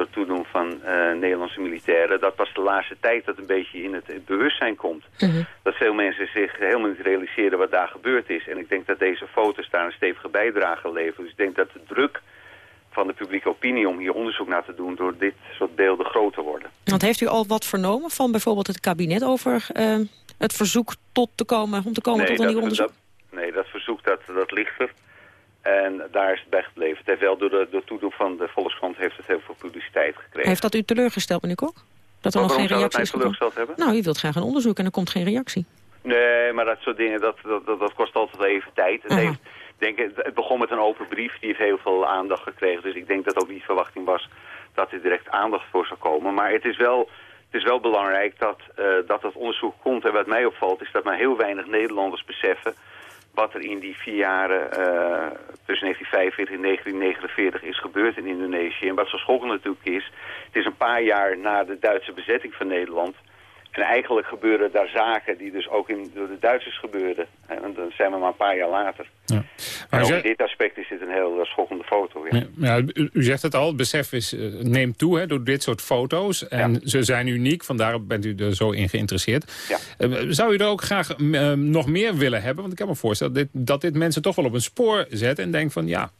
het toedoen van uh, Nederlandse militairen. Dat pas de laatste tijd dat een beetje in het, het bewustzijn komt. -hmm. Dat veel mensen zich helemaal niet realiseren wat daar gebeurd is. En ik denk dat deze foto's daar een stevige bijdrage leveren. Dus ik denk dat de druk van de publieke opinie om hier onderzoek naar te doen... door dit soort beelden groter worden. Want heeft u al wat vernomen van bijvoorbeeld het kabinet over uh, het verzoek tot te komen, om te komen nee, tot een nieuw onderzoek? Dat, nee, dat verzoek dat, dat ligt er. En daar is het bij gebleven. Wel door de, door toedoen van de Volkskrant heeft het heel veel publiciteit gekregen. Heeft dat u teleurgesteld, meneer Kok? Dat er nog geen reactie is teleurgesteld hebben? Nou, u wilt graag een onderzoek en er komt geen reactie. Nee, maar dat soort dingen, dat, dat, dat, dat kost altijd even tijd. Het, heeft, denk, het begon met een open brief, die heeft heel veel aandacht gekregen. Dus ik denk dat ook niet verwachting was dat er direct aandacht voor zou komen. Maar het is wel, het is wel belangrijk dat, uh, dat dat onderzoek komt. En wat mij opvalt is dat maar heel weinig Nederlanders beseffen wat er in die vier jaren uh, tussen 1945 en 1949 is gebeurd in Indonesië. En wat zo schokkend natuurlijk is, het is een paar jaar na de Duitse bezetting van Nederland... En eigenlijk gebeuren daar zaken die dus ook in, door de Duitsers gebeurden. En dan zijn we maar een paar jaar later. Ja. Maar in dit aspect is dit een heel uh, schokkende foto. Ja. ja u, u, zegt het al, het besef is, uh, neemt toe hè, door dit soort foto's. En ze zijn uniek, vandaar bent u er zo in geïnteresseerd. Ja. Uh, zou u er ook graag nog meer willen hebben? Want ik kan me voorstellen dat dit, dat dit mensen toch wel op een spoor zet... en denkt van ja,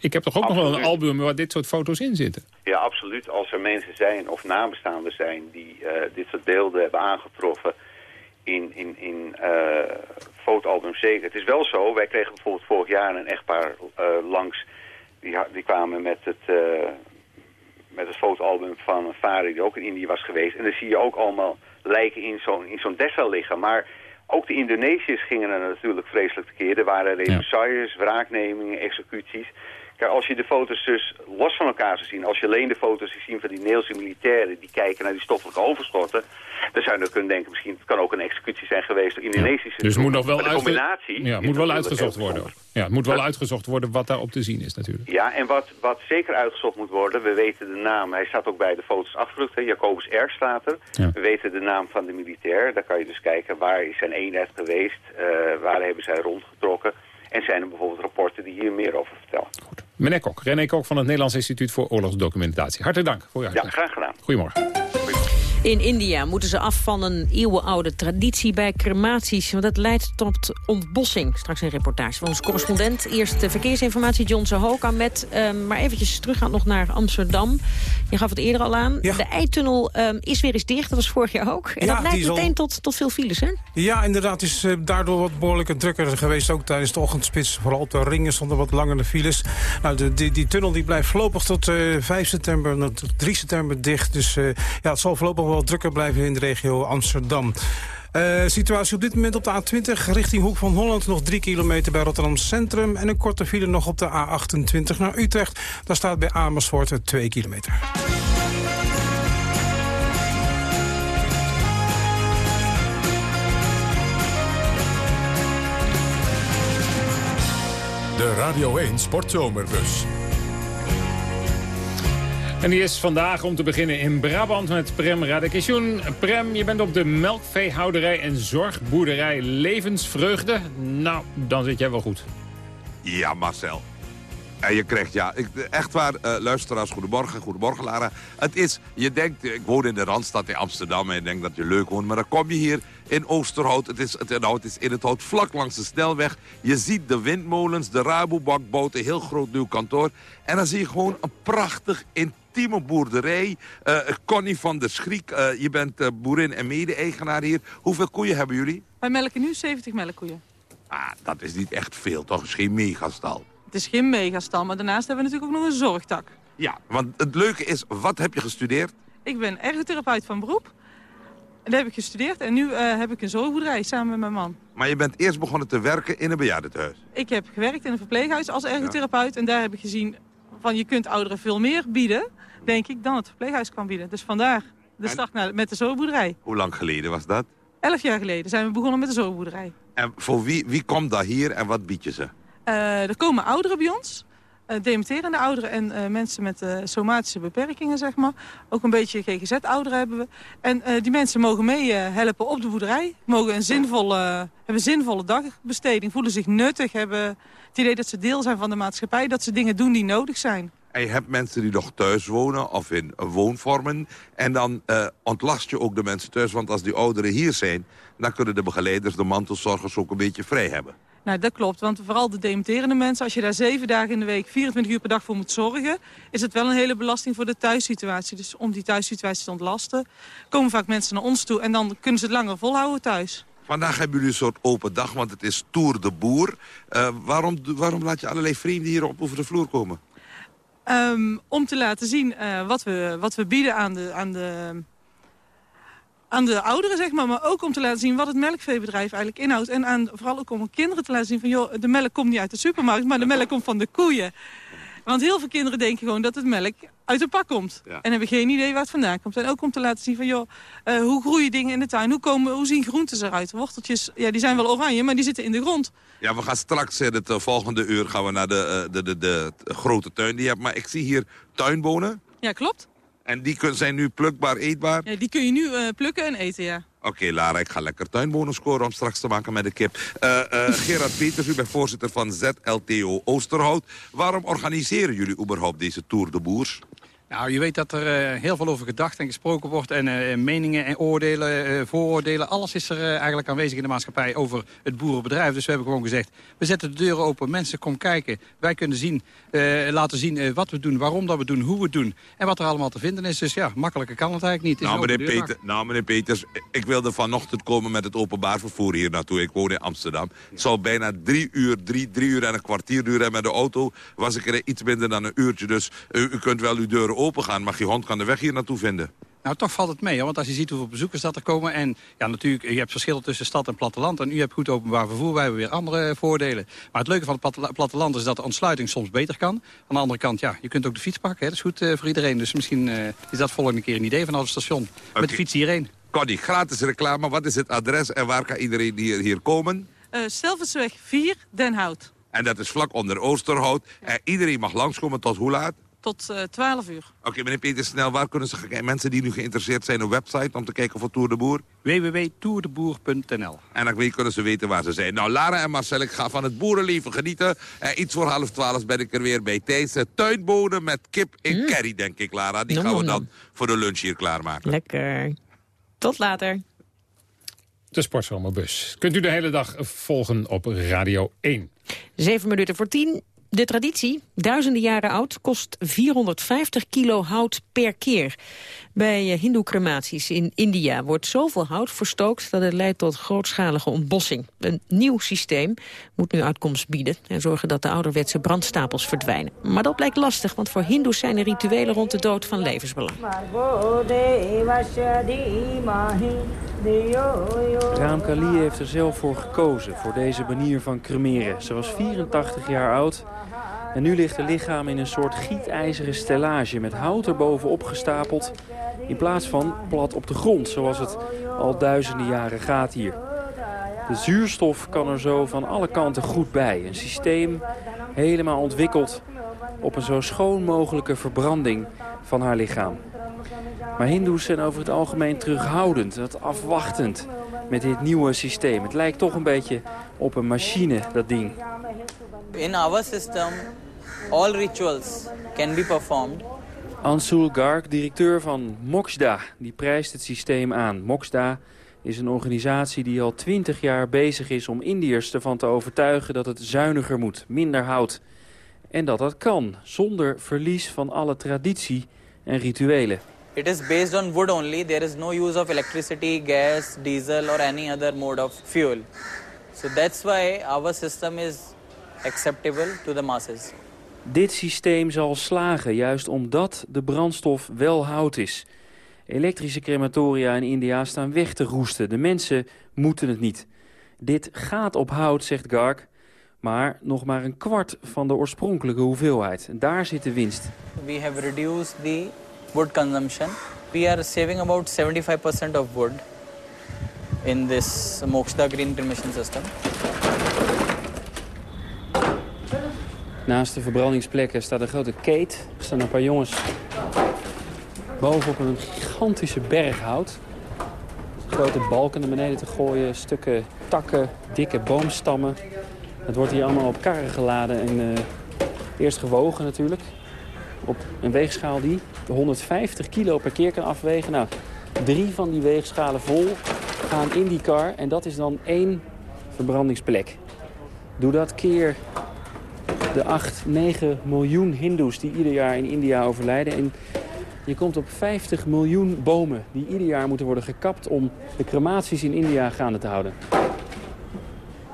ik heb toch ook nog wel een album waar dit soort foto's in zitten? Ja, absoluut. Als er mensen zijn of nabestaanden zijn die uh, dit soort beelden hebben aangetroffen in, in, in uh, fotoalbums zeker. Het is wel zo, wij kregen bijvoorbeeld vorig jaar een echtpaar uh, langs. Die, die kwamen met het, met het fotoalbum van een vader die ook in Indië was geweest. En dan zie je ook allemaal lijken in zo'n zo'n Dessa liggen. Maar ook de Indonesiërs gingen er natuurlijk vreselijk tekeer. Er waren represailles, wraaknemingen, executies. Kijk, als je de foto's dus los van elkaar zou zien... als je alleen de foto's ziet zien van die Nederlandse militairen... die kijken naar die stoffelijke overschotten... dan zou je dan kunnen denken... misschien het kan ook een executie zijn geweest door Indonesische... Ja. Dus moet nog wel, combinatie ja, moet wel uitgezocht worden. Ja, het moet wel uitgezocht worden wat daarop te zien is natuurlijk. Ja, en wat, wat zeker uitgezocht moet worden... we weten de naam, hij staat ook bij de foto's afgedrukt... Hè, Jacobus R. staat er. Ja. We weten de naam van de militair. Daar kan je dus kijken waar is zijn eenheid geweest... Uh, waar hebben zij rondgetrokken... En zijn er bijvoorbeeld rapporten die hier meer over vertellen. Goed. Meneer Kok, René Kok van het Nederlands Instituut voor Oorlogsdocumentatie. Hartelijk dank voor uw uitleg. Ja, graag gedaan. Goedemorgen. In India moeten ze af van een eeuwenoude traditie bij crematies. Want dat leidt tot ontbossing. Straks een reportage van onze correspondent. Eerst de verkeersinformatie, John Zahoka met... Um, maar eventjes teruggaan nog naar Amsterdam. Je gaf het eerder al aan. Ja. De Eitunnel um, is weer eens dicht. Dat was vorig jaar ook. En ja, dat leidt meteen al... tot, tot veel files, hè? Ja, inderdaad. is uh, daardoor wat behoorlijk drukker geweest. Ook tijdens de ochtendspits. Vooral op de ringen stonden wat langere files. Nou, de, die, die tunnel die blijft voorlopig tot uh, 5 september, tot 3 september dicht. Dus uh, ja, het zal voorlopig wel drukker blijven in de regio Amsterdam. Uh, situatie op dit moment op de A20 richting Hoek van Holland. Nog 3 kilometer bij Rotterdam Centrum. En een korte file nog op de A28 naar Utrecht. Daar staat bij Amersfoort 2 kilometer. De Radio 1 Sportzomerbus. En die is vandaag om te beginnen in Brabant met Prem Radekisjoen. Prem, je bent op de melkveehouderij en zorgboerderij Levensvreugde. Nou, dan zit jij wel goed. Ja, Marcel. En je krijgt, ja, ik, echt waar, uh, luisteraars, goedemorgen, goedemorgen Lara. Het is, je denkt, ik woon in de Randstad in Amsterdam en je denkt dat je leuk woont. Maar dan kom je hier in Oosterhout, het is, het, nou, het is in het hout vlak langs de snelweg. Je ziet de windmolens, de Rabobank een heel groot nieuw kantoor. En dan zie je gewoon een prachtig intieme boerderij. Uh, Connie van der Schriek, uh, je bent uh, boerin en mede-eigenaar hier. Hoeveel koeien hebben jullie? Wij melken nu 70 melkkoeien. Ah, dat is niet echt veel, toch? Het is geen megastal. Het is geen megastal, maar daarnaast hebben we natuurlijk ook nog een zorgtak. Ja, want het leuke is, wat heb je gestudeerd? Ik ben ergotherapeut van beroep. En daar heb ik gestudeerd en nu uh, heb ik een zorgboerderij samen met mijn man. Maar je bent eerst begonnen te werken in een bejaardentehuis? Ik heb gewerkt in een verpleeghuis als ergotherapeut. Ja. En daar heb ik gezien van je kunt ouderen veel meer bieden, denk ik, dan het verpleeghuis kan bieden. Dus vandaar de start naar, met de zorgboerderij. Hoe lang geleden was dat? Elf jaar geleden zijn we begonnen met de zorgboerderij. En voor wie, wie komt daar hier en wat bied je ze? Uh, er komen ouderen bij ons. Uh, dementerende ouderen en uh, mensen met uh, somatische beperkingen, zeg maar. Ook een beetje GGZ-ouderen hebben we. En die mensen mogen meehelpen op de boerderij. Mogen een zinvolle, hebben een zinvolle dagbesteding, voelen zich nuttig. Hebben het idee dat ze deel zijn van de maatschappij. Dat ze dingen doen die nodig zijn. En je hebt mensen die nog thuis wonen of in woonvormen. En dan ontlast je ook de mensen thuis. Want als die ouderen hier zijn, dan kunnen de begeleiders, de mantelzorgers ook een beetje vrij hebben. Nou, dat klopt, want vooral de dementerende mensen... als je daar zeven dagen in de week, 24 uur per dag voor moet zorgen... is het wel een hele belasting voor de thuissituatie. Dus om die thuissituatie te ontlasten... komen vaak mensen naar ons toe en dan kunnen ze het langer volhouden thuis. Vandaag hebben jullie een soort open dag, want het is Tour de Boer. Uh, waarom, waarom laat je allerlei vrienden hier op over de vloer komen? Um, om te laten zien uh, wat, we, wat we bieden aan de... Aan de aan de ouderen, zeg maar, maar ook om te laten zien wat het melkveebedrijf eigenlijk inhoudt. En aan, vooral ook om kinderen te laten zien van, joh, de melk komt niet uit de supermarkt, maar de melk komt van de koeien. Want heel veel kinderen denken gewoon dat het melk uit een pak komt. En hebben geen idee waar het vandaan komt. En ook om te laten zien van, joh, uh, hoe groeien dingen in de tuin? Hoe, komen, hoe zien groenten eruit? Worteltjes, ja, die zijn wel oranje, maar die zitten in de grond. Ja, we gaan straks in het volgende uur gaan we naar de, de, de, de, grote tuin die je hebt. Maar ik zie hier tuinbonen. Ja, klopt. En die zijn nu plukbaar, eetbaar? Ja, die kun je nu uh, plukken en eten, ja. Oké, Lara, ik ga lekker tuinbonen scoren om straks te maken met de kip. Uh, uh, [laughs] Gerard Peters, u bent voorzitter van ZLTO Oosterhout. Waarom organiseren jullie überhaupt deze Tour de Boers? Nou, je weet dat er uh, heel veel over gedacht en gesproken wordt. En uh, meningen en oordelen, uh, vooroordelen. Alles is er eigenlijk aanwezig in de maatschappij over het boerenbedrijf. Dus we hebben gewoon gezegd, we zetten de deuren open. Mensen, kom kijken. Wij kunnen zien, laten zien wat we doen, waarom dat we doen, hoe we het doen. En wat er allemaal te vinden is. Dus ja, makkelijker kan het eigenlijk niet. Nou meneer, Peter, nou, meneer Peters, ik wilde vanochtend komen met het openbaar vervoer hier naartoe. Ik woon in Amsterdam. Het zou bijna drie uur, drie, drie uur en een kwartier duren. En met de auto was ik er iets minder dan een uurtje. Dus u kunt wel uw deuren open gaan. Mag je hond kan de weg hier naartoe vinden. Nou, toch valt het mee, want als je ziet hoeveel bezoekers dat er komen... en ja, natuurlijk, je hebt verschillen tussen stad en platteland... en u hebt goed openbaar vervoer, wij hebben weer andere voordelen. Maar het leuke van het platteland is dat de ontsluiting soms beter kan. Aan de andere kant, ja, je kunt ook de fiets pakken, hè. dat is goed uh, voor iedereen. Dus misschien uh, is dat volgende keer een idee van het station. Okay. Met de fiets hierheen. Connie, gratis reclame, wat is het adres en waar kan iedereen hier, hier komen? Uh, Stelversweg 4, Den Hout. En dat is vlak onder Oosterhout. Ja. En iedereen mag langskomen tot hoe laat? Tot uh, 12 uur. Oké, okay, meneer Peter Snel, waar kunnen ze kijken? Mensen die nu geïnteresseerd zijn, een website om te kijken voor Tour de Boer? www.tourdeboer.nl En dan kunnen ze weten waar ze zijn. Nou, Lara en Marcel, ik ga van het boerenleven genieten. En iets voor half twaalf ben ik er weer bij Thijs. Tuinbonen met kip in mm. curry, denk ik, Lara. Die gaan we dan voor de lunch hier klaarmaken. Lekker. Tot later. De Sportzomerbus. Kunt u de hele dag volgen op Radio 1. Zeven minuten voor tien. De traditie, duizenden jaren oud, kost 450 kilo hout per keer. Bij eh, hindoe-crematies in India wordt zoveel hout verstookt... dat het leidt tot grootschalige ontbossing. Een nieuw systeem moet nu uitkomst bieden... en zorgen dat de ouderwetse brandstapels verdwijnen. Maar dat blijkt lastig, want voor hindoes zijn er rituelen... rond de dood van levensbelang. Raam heeft er zelf voor gekozen, voor deze manier van cremeren. Ze was 84 jaar oud en nu ligt het lichaam in een soort gietijzeren stellage... met hout erbovenop gestapeld, in plaats van plat op de grond... zoals het al duizenden jaren gaat hier. De zuurstof kan er zo van alle kanten goed bij. Een systeem helemaal ontwikkeld op een zo schoon mogelijke verbranding van haar lichaam. Maar hindoes zijn over het algemeen terughoudend, wat afwachtend met dit nieuwe systeem. Het lijkt toch een beetje op een machine, dat ding. In our system, all rituals can be performed. Ansul Garg, directeur van Moksda, die prijst het systeem aan. Moksda is een organisatie die al twintig jaar bezig is om Indiërs ervan te overtuigen dat het zuiniger moet, minder hout. En dat dat kan, zonder verlies van alle traditie en rituelen. It is based on wood only. There is no use of electricity, gas, diesel or any other mode of fuel. So that's why our system is acceptable to the masses. Dit systeem zal slagen, juist omdat de brandstof wel hout is. Elektrische crematoria in India staan weg te roesten. De mensen moeten het niet. Dit gaat op hout, zegt Garg, maar nog maar een kwart van de oorspronkelijke hoeveelheid. Daar zit de winst. We have reduced the wood consumption. We are saving about 75% of wood in this Moksha green cremation system. Naast de verbrandingsplekken staat een grote keet. Er staan een paar jongens bovenop een gigantische berg hout. Grote balken naar beneden te gooien, stukken takken, dikke boomstammen. Het wordt hier allemaal op karren geladen en uh, eerst gewogen natuurlijk. Op een weegschaal die 150 kilo per keer kan afwegen. Nou, drie van die weegschalen vol gaan in die kar en dat is dan één verbrandingsplek. Doe dat keer de 8, 9 miljoen hindoes die ieder jaar in India overlijden. En je komt op 50 miljoen bomen die ieder jaar moeten worden gekapt om de crematies in India gaande te houden.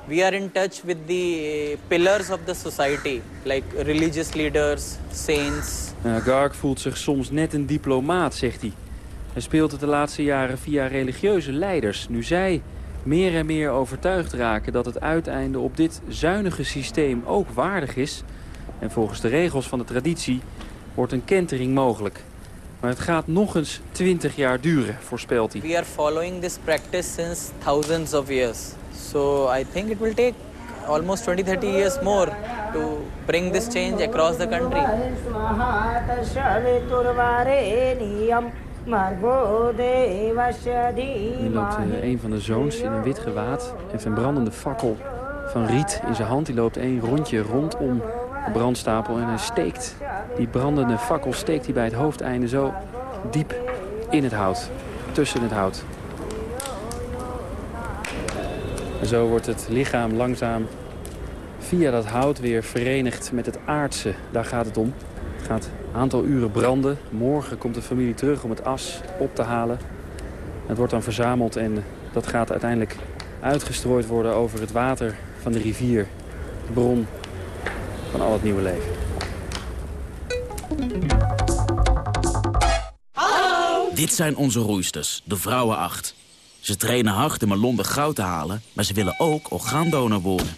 We are in touch with the pillars of the society, like religious leaders, saints. Nou, Garg voelt zich soms net een diplomaat, zegt hij. Hij speelt het de laatste jaren via religieuze leiders. Nu zij meer en meer overtuigd raken dat het uiteinde op dit zuinige systeem ook waardig is... En volgens de regels van de traditie wordt een kentering mogelijk. Maar het gaat nog eens 20 jaar duren, voorspelt hij. We are following this practice since thousands of years. So I think it will take almost 20, 30 years more to bring this change across the country. Nu loopt eh, een van de zoons in een wit gewaad, heeft een brandende fakkel van riet in zijn hand. Die loopt één rondje rondom de brandstapel en hij steekt die brandende fakkel steekt hij bij het hoofdeinde zo diep in het hout, tussen het hout. En zo wordt het lichaam langzaam via dat hout weer verenigd met het aardse. Daar gaat het om. Het gaat een aantal uren branden. Morgen komt de familie terug om het as op te halen. Het wordt dan verzameld en dat gaat uiteindelijk uitgestrooid worden over het water van de rivier. De bron van al het nieuwe leven. Hallo! Dit zijn onze roeisters, de Vrouwen 8. Ze trainen hard om een Londen goud te halen, maar ze willen ook orgaandonor worden.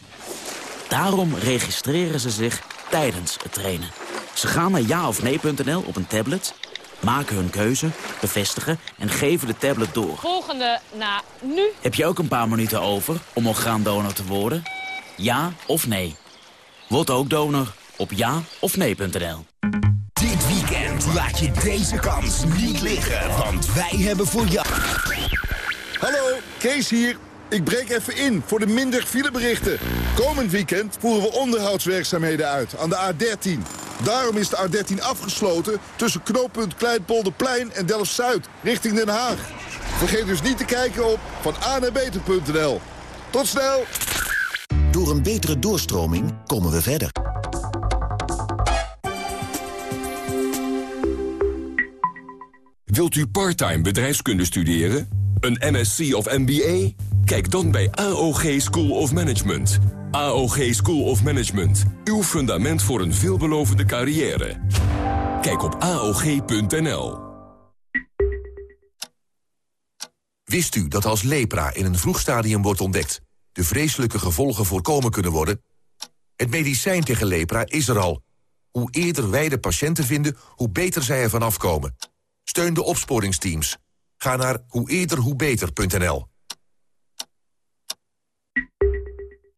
Daarom registreren ze zich tijdens het trainen. Ze gaan naar jaofnee.nl op een tablet, maken hun keuze, bevestigen en geven de tablet door. Volgende na nu. Heb je ook een paar minuten over om orgaandonor te worden? Ja of nee? Word ook donor op ja-of-nee.nl. Dit weekend laat je deze kans niet liggen, want wij hebben voor jou... Hallo, Kees hier. Ik breek even in voor de minder fileberichten. Komend weekend voeren we onderhoudswerkzaamheden uit aan de A13. Daarom is de A13 afgesloten tussen knooppunt Kleinpolderplein en Delft-Zuid, richting Den Haag. Vergeet dus niet te kijken op van beter.nl. Tot snel! Door een betere doorstroming komen we verder. Wilt u parttime bedrijfskunde studeren? Een MSc of MBA? Kijk dan bij AOG School of Management. AOG School of Management. Uw fundament voor een veelbelovende carrière. Kijk op AOG.nl. Wist u dat als lepra in een vroeg stadium wordt ontdekt... de vreselijke gevolgen voorkomen kunnen worden? Het medicijn tegen lepra is er al. Hoe eerder wij de patiënten vinden, hoe beter zij ervan afkomen. Steun de opsporingsteams. Ga naar hoe eerder hoe beter.nl.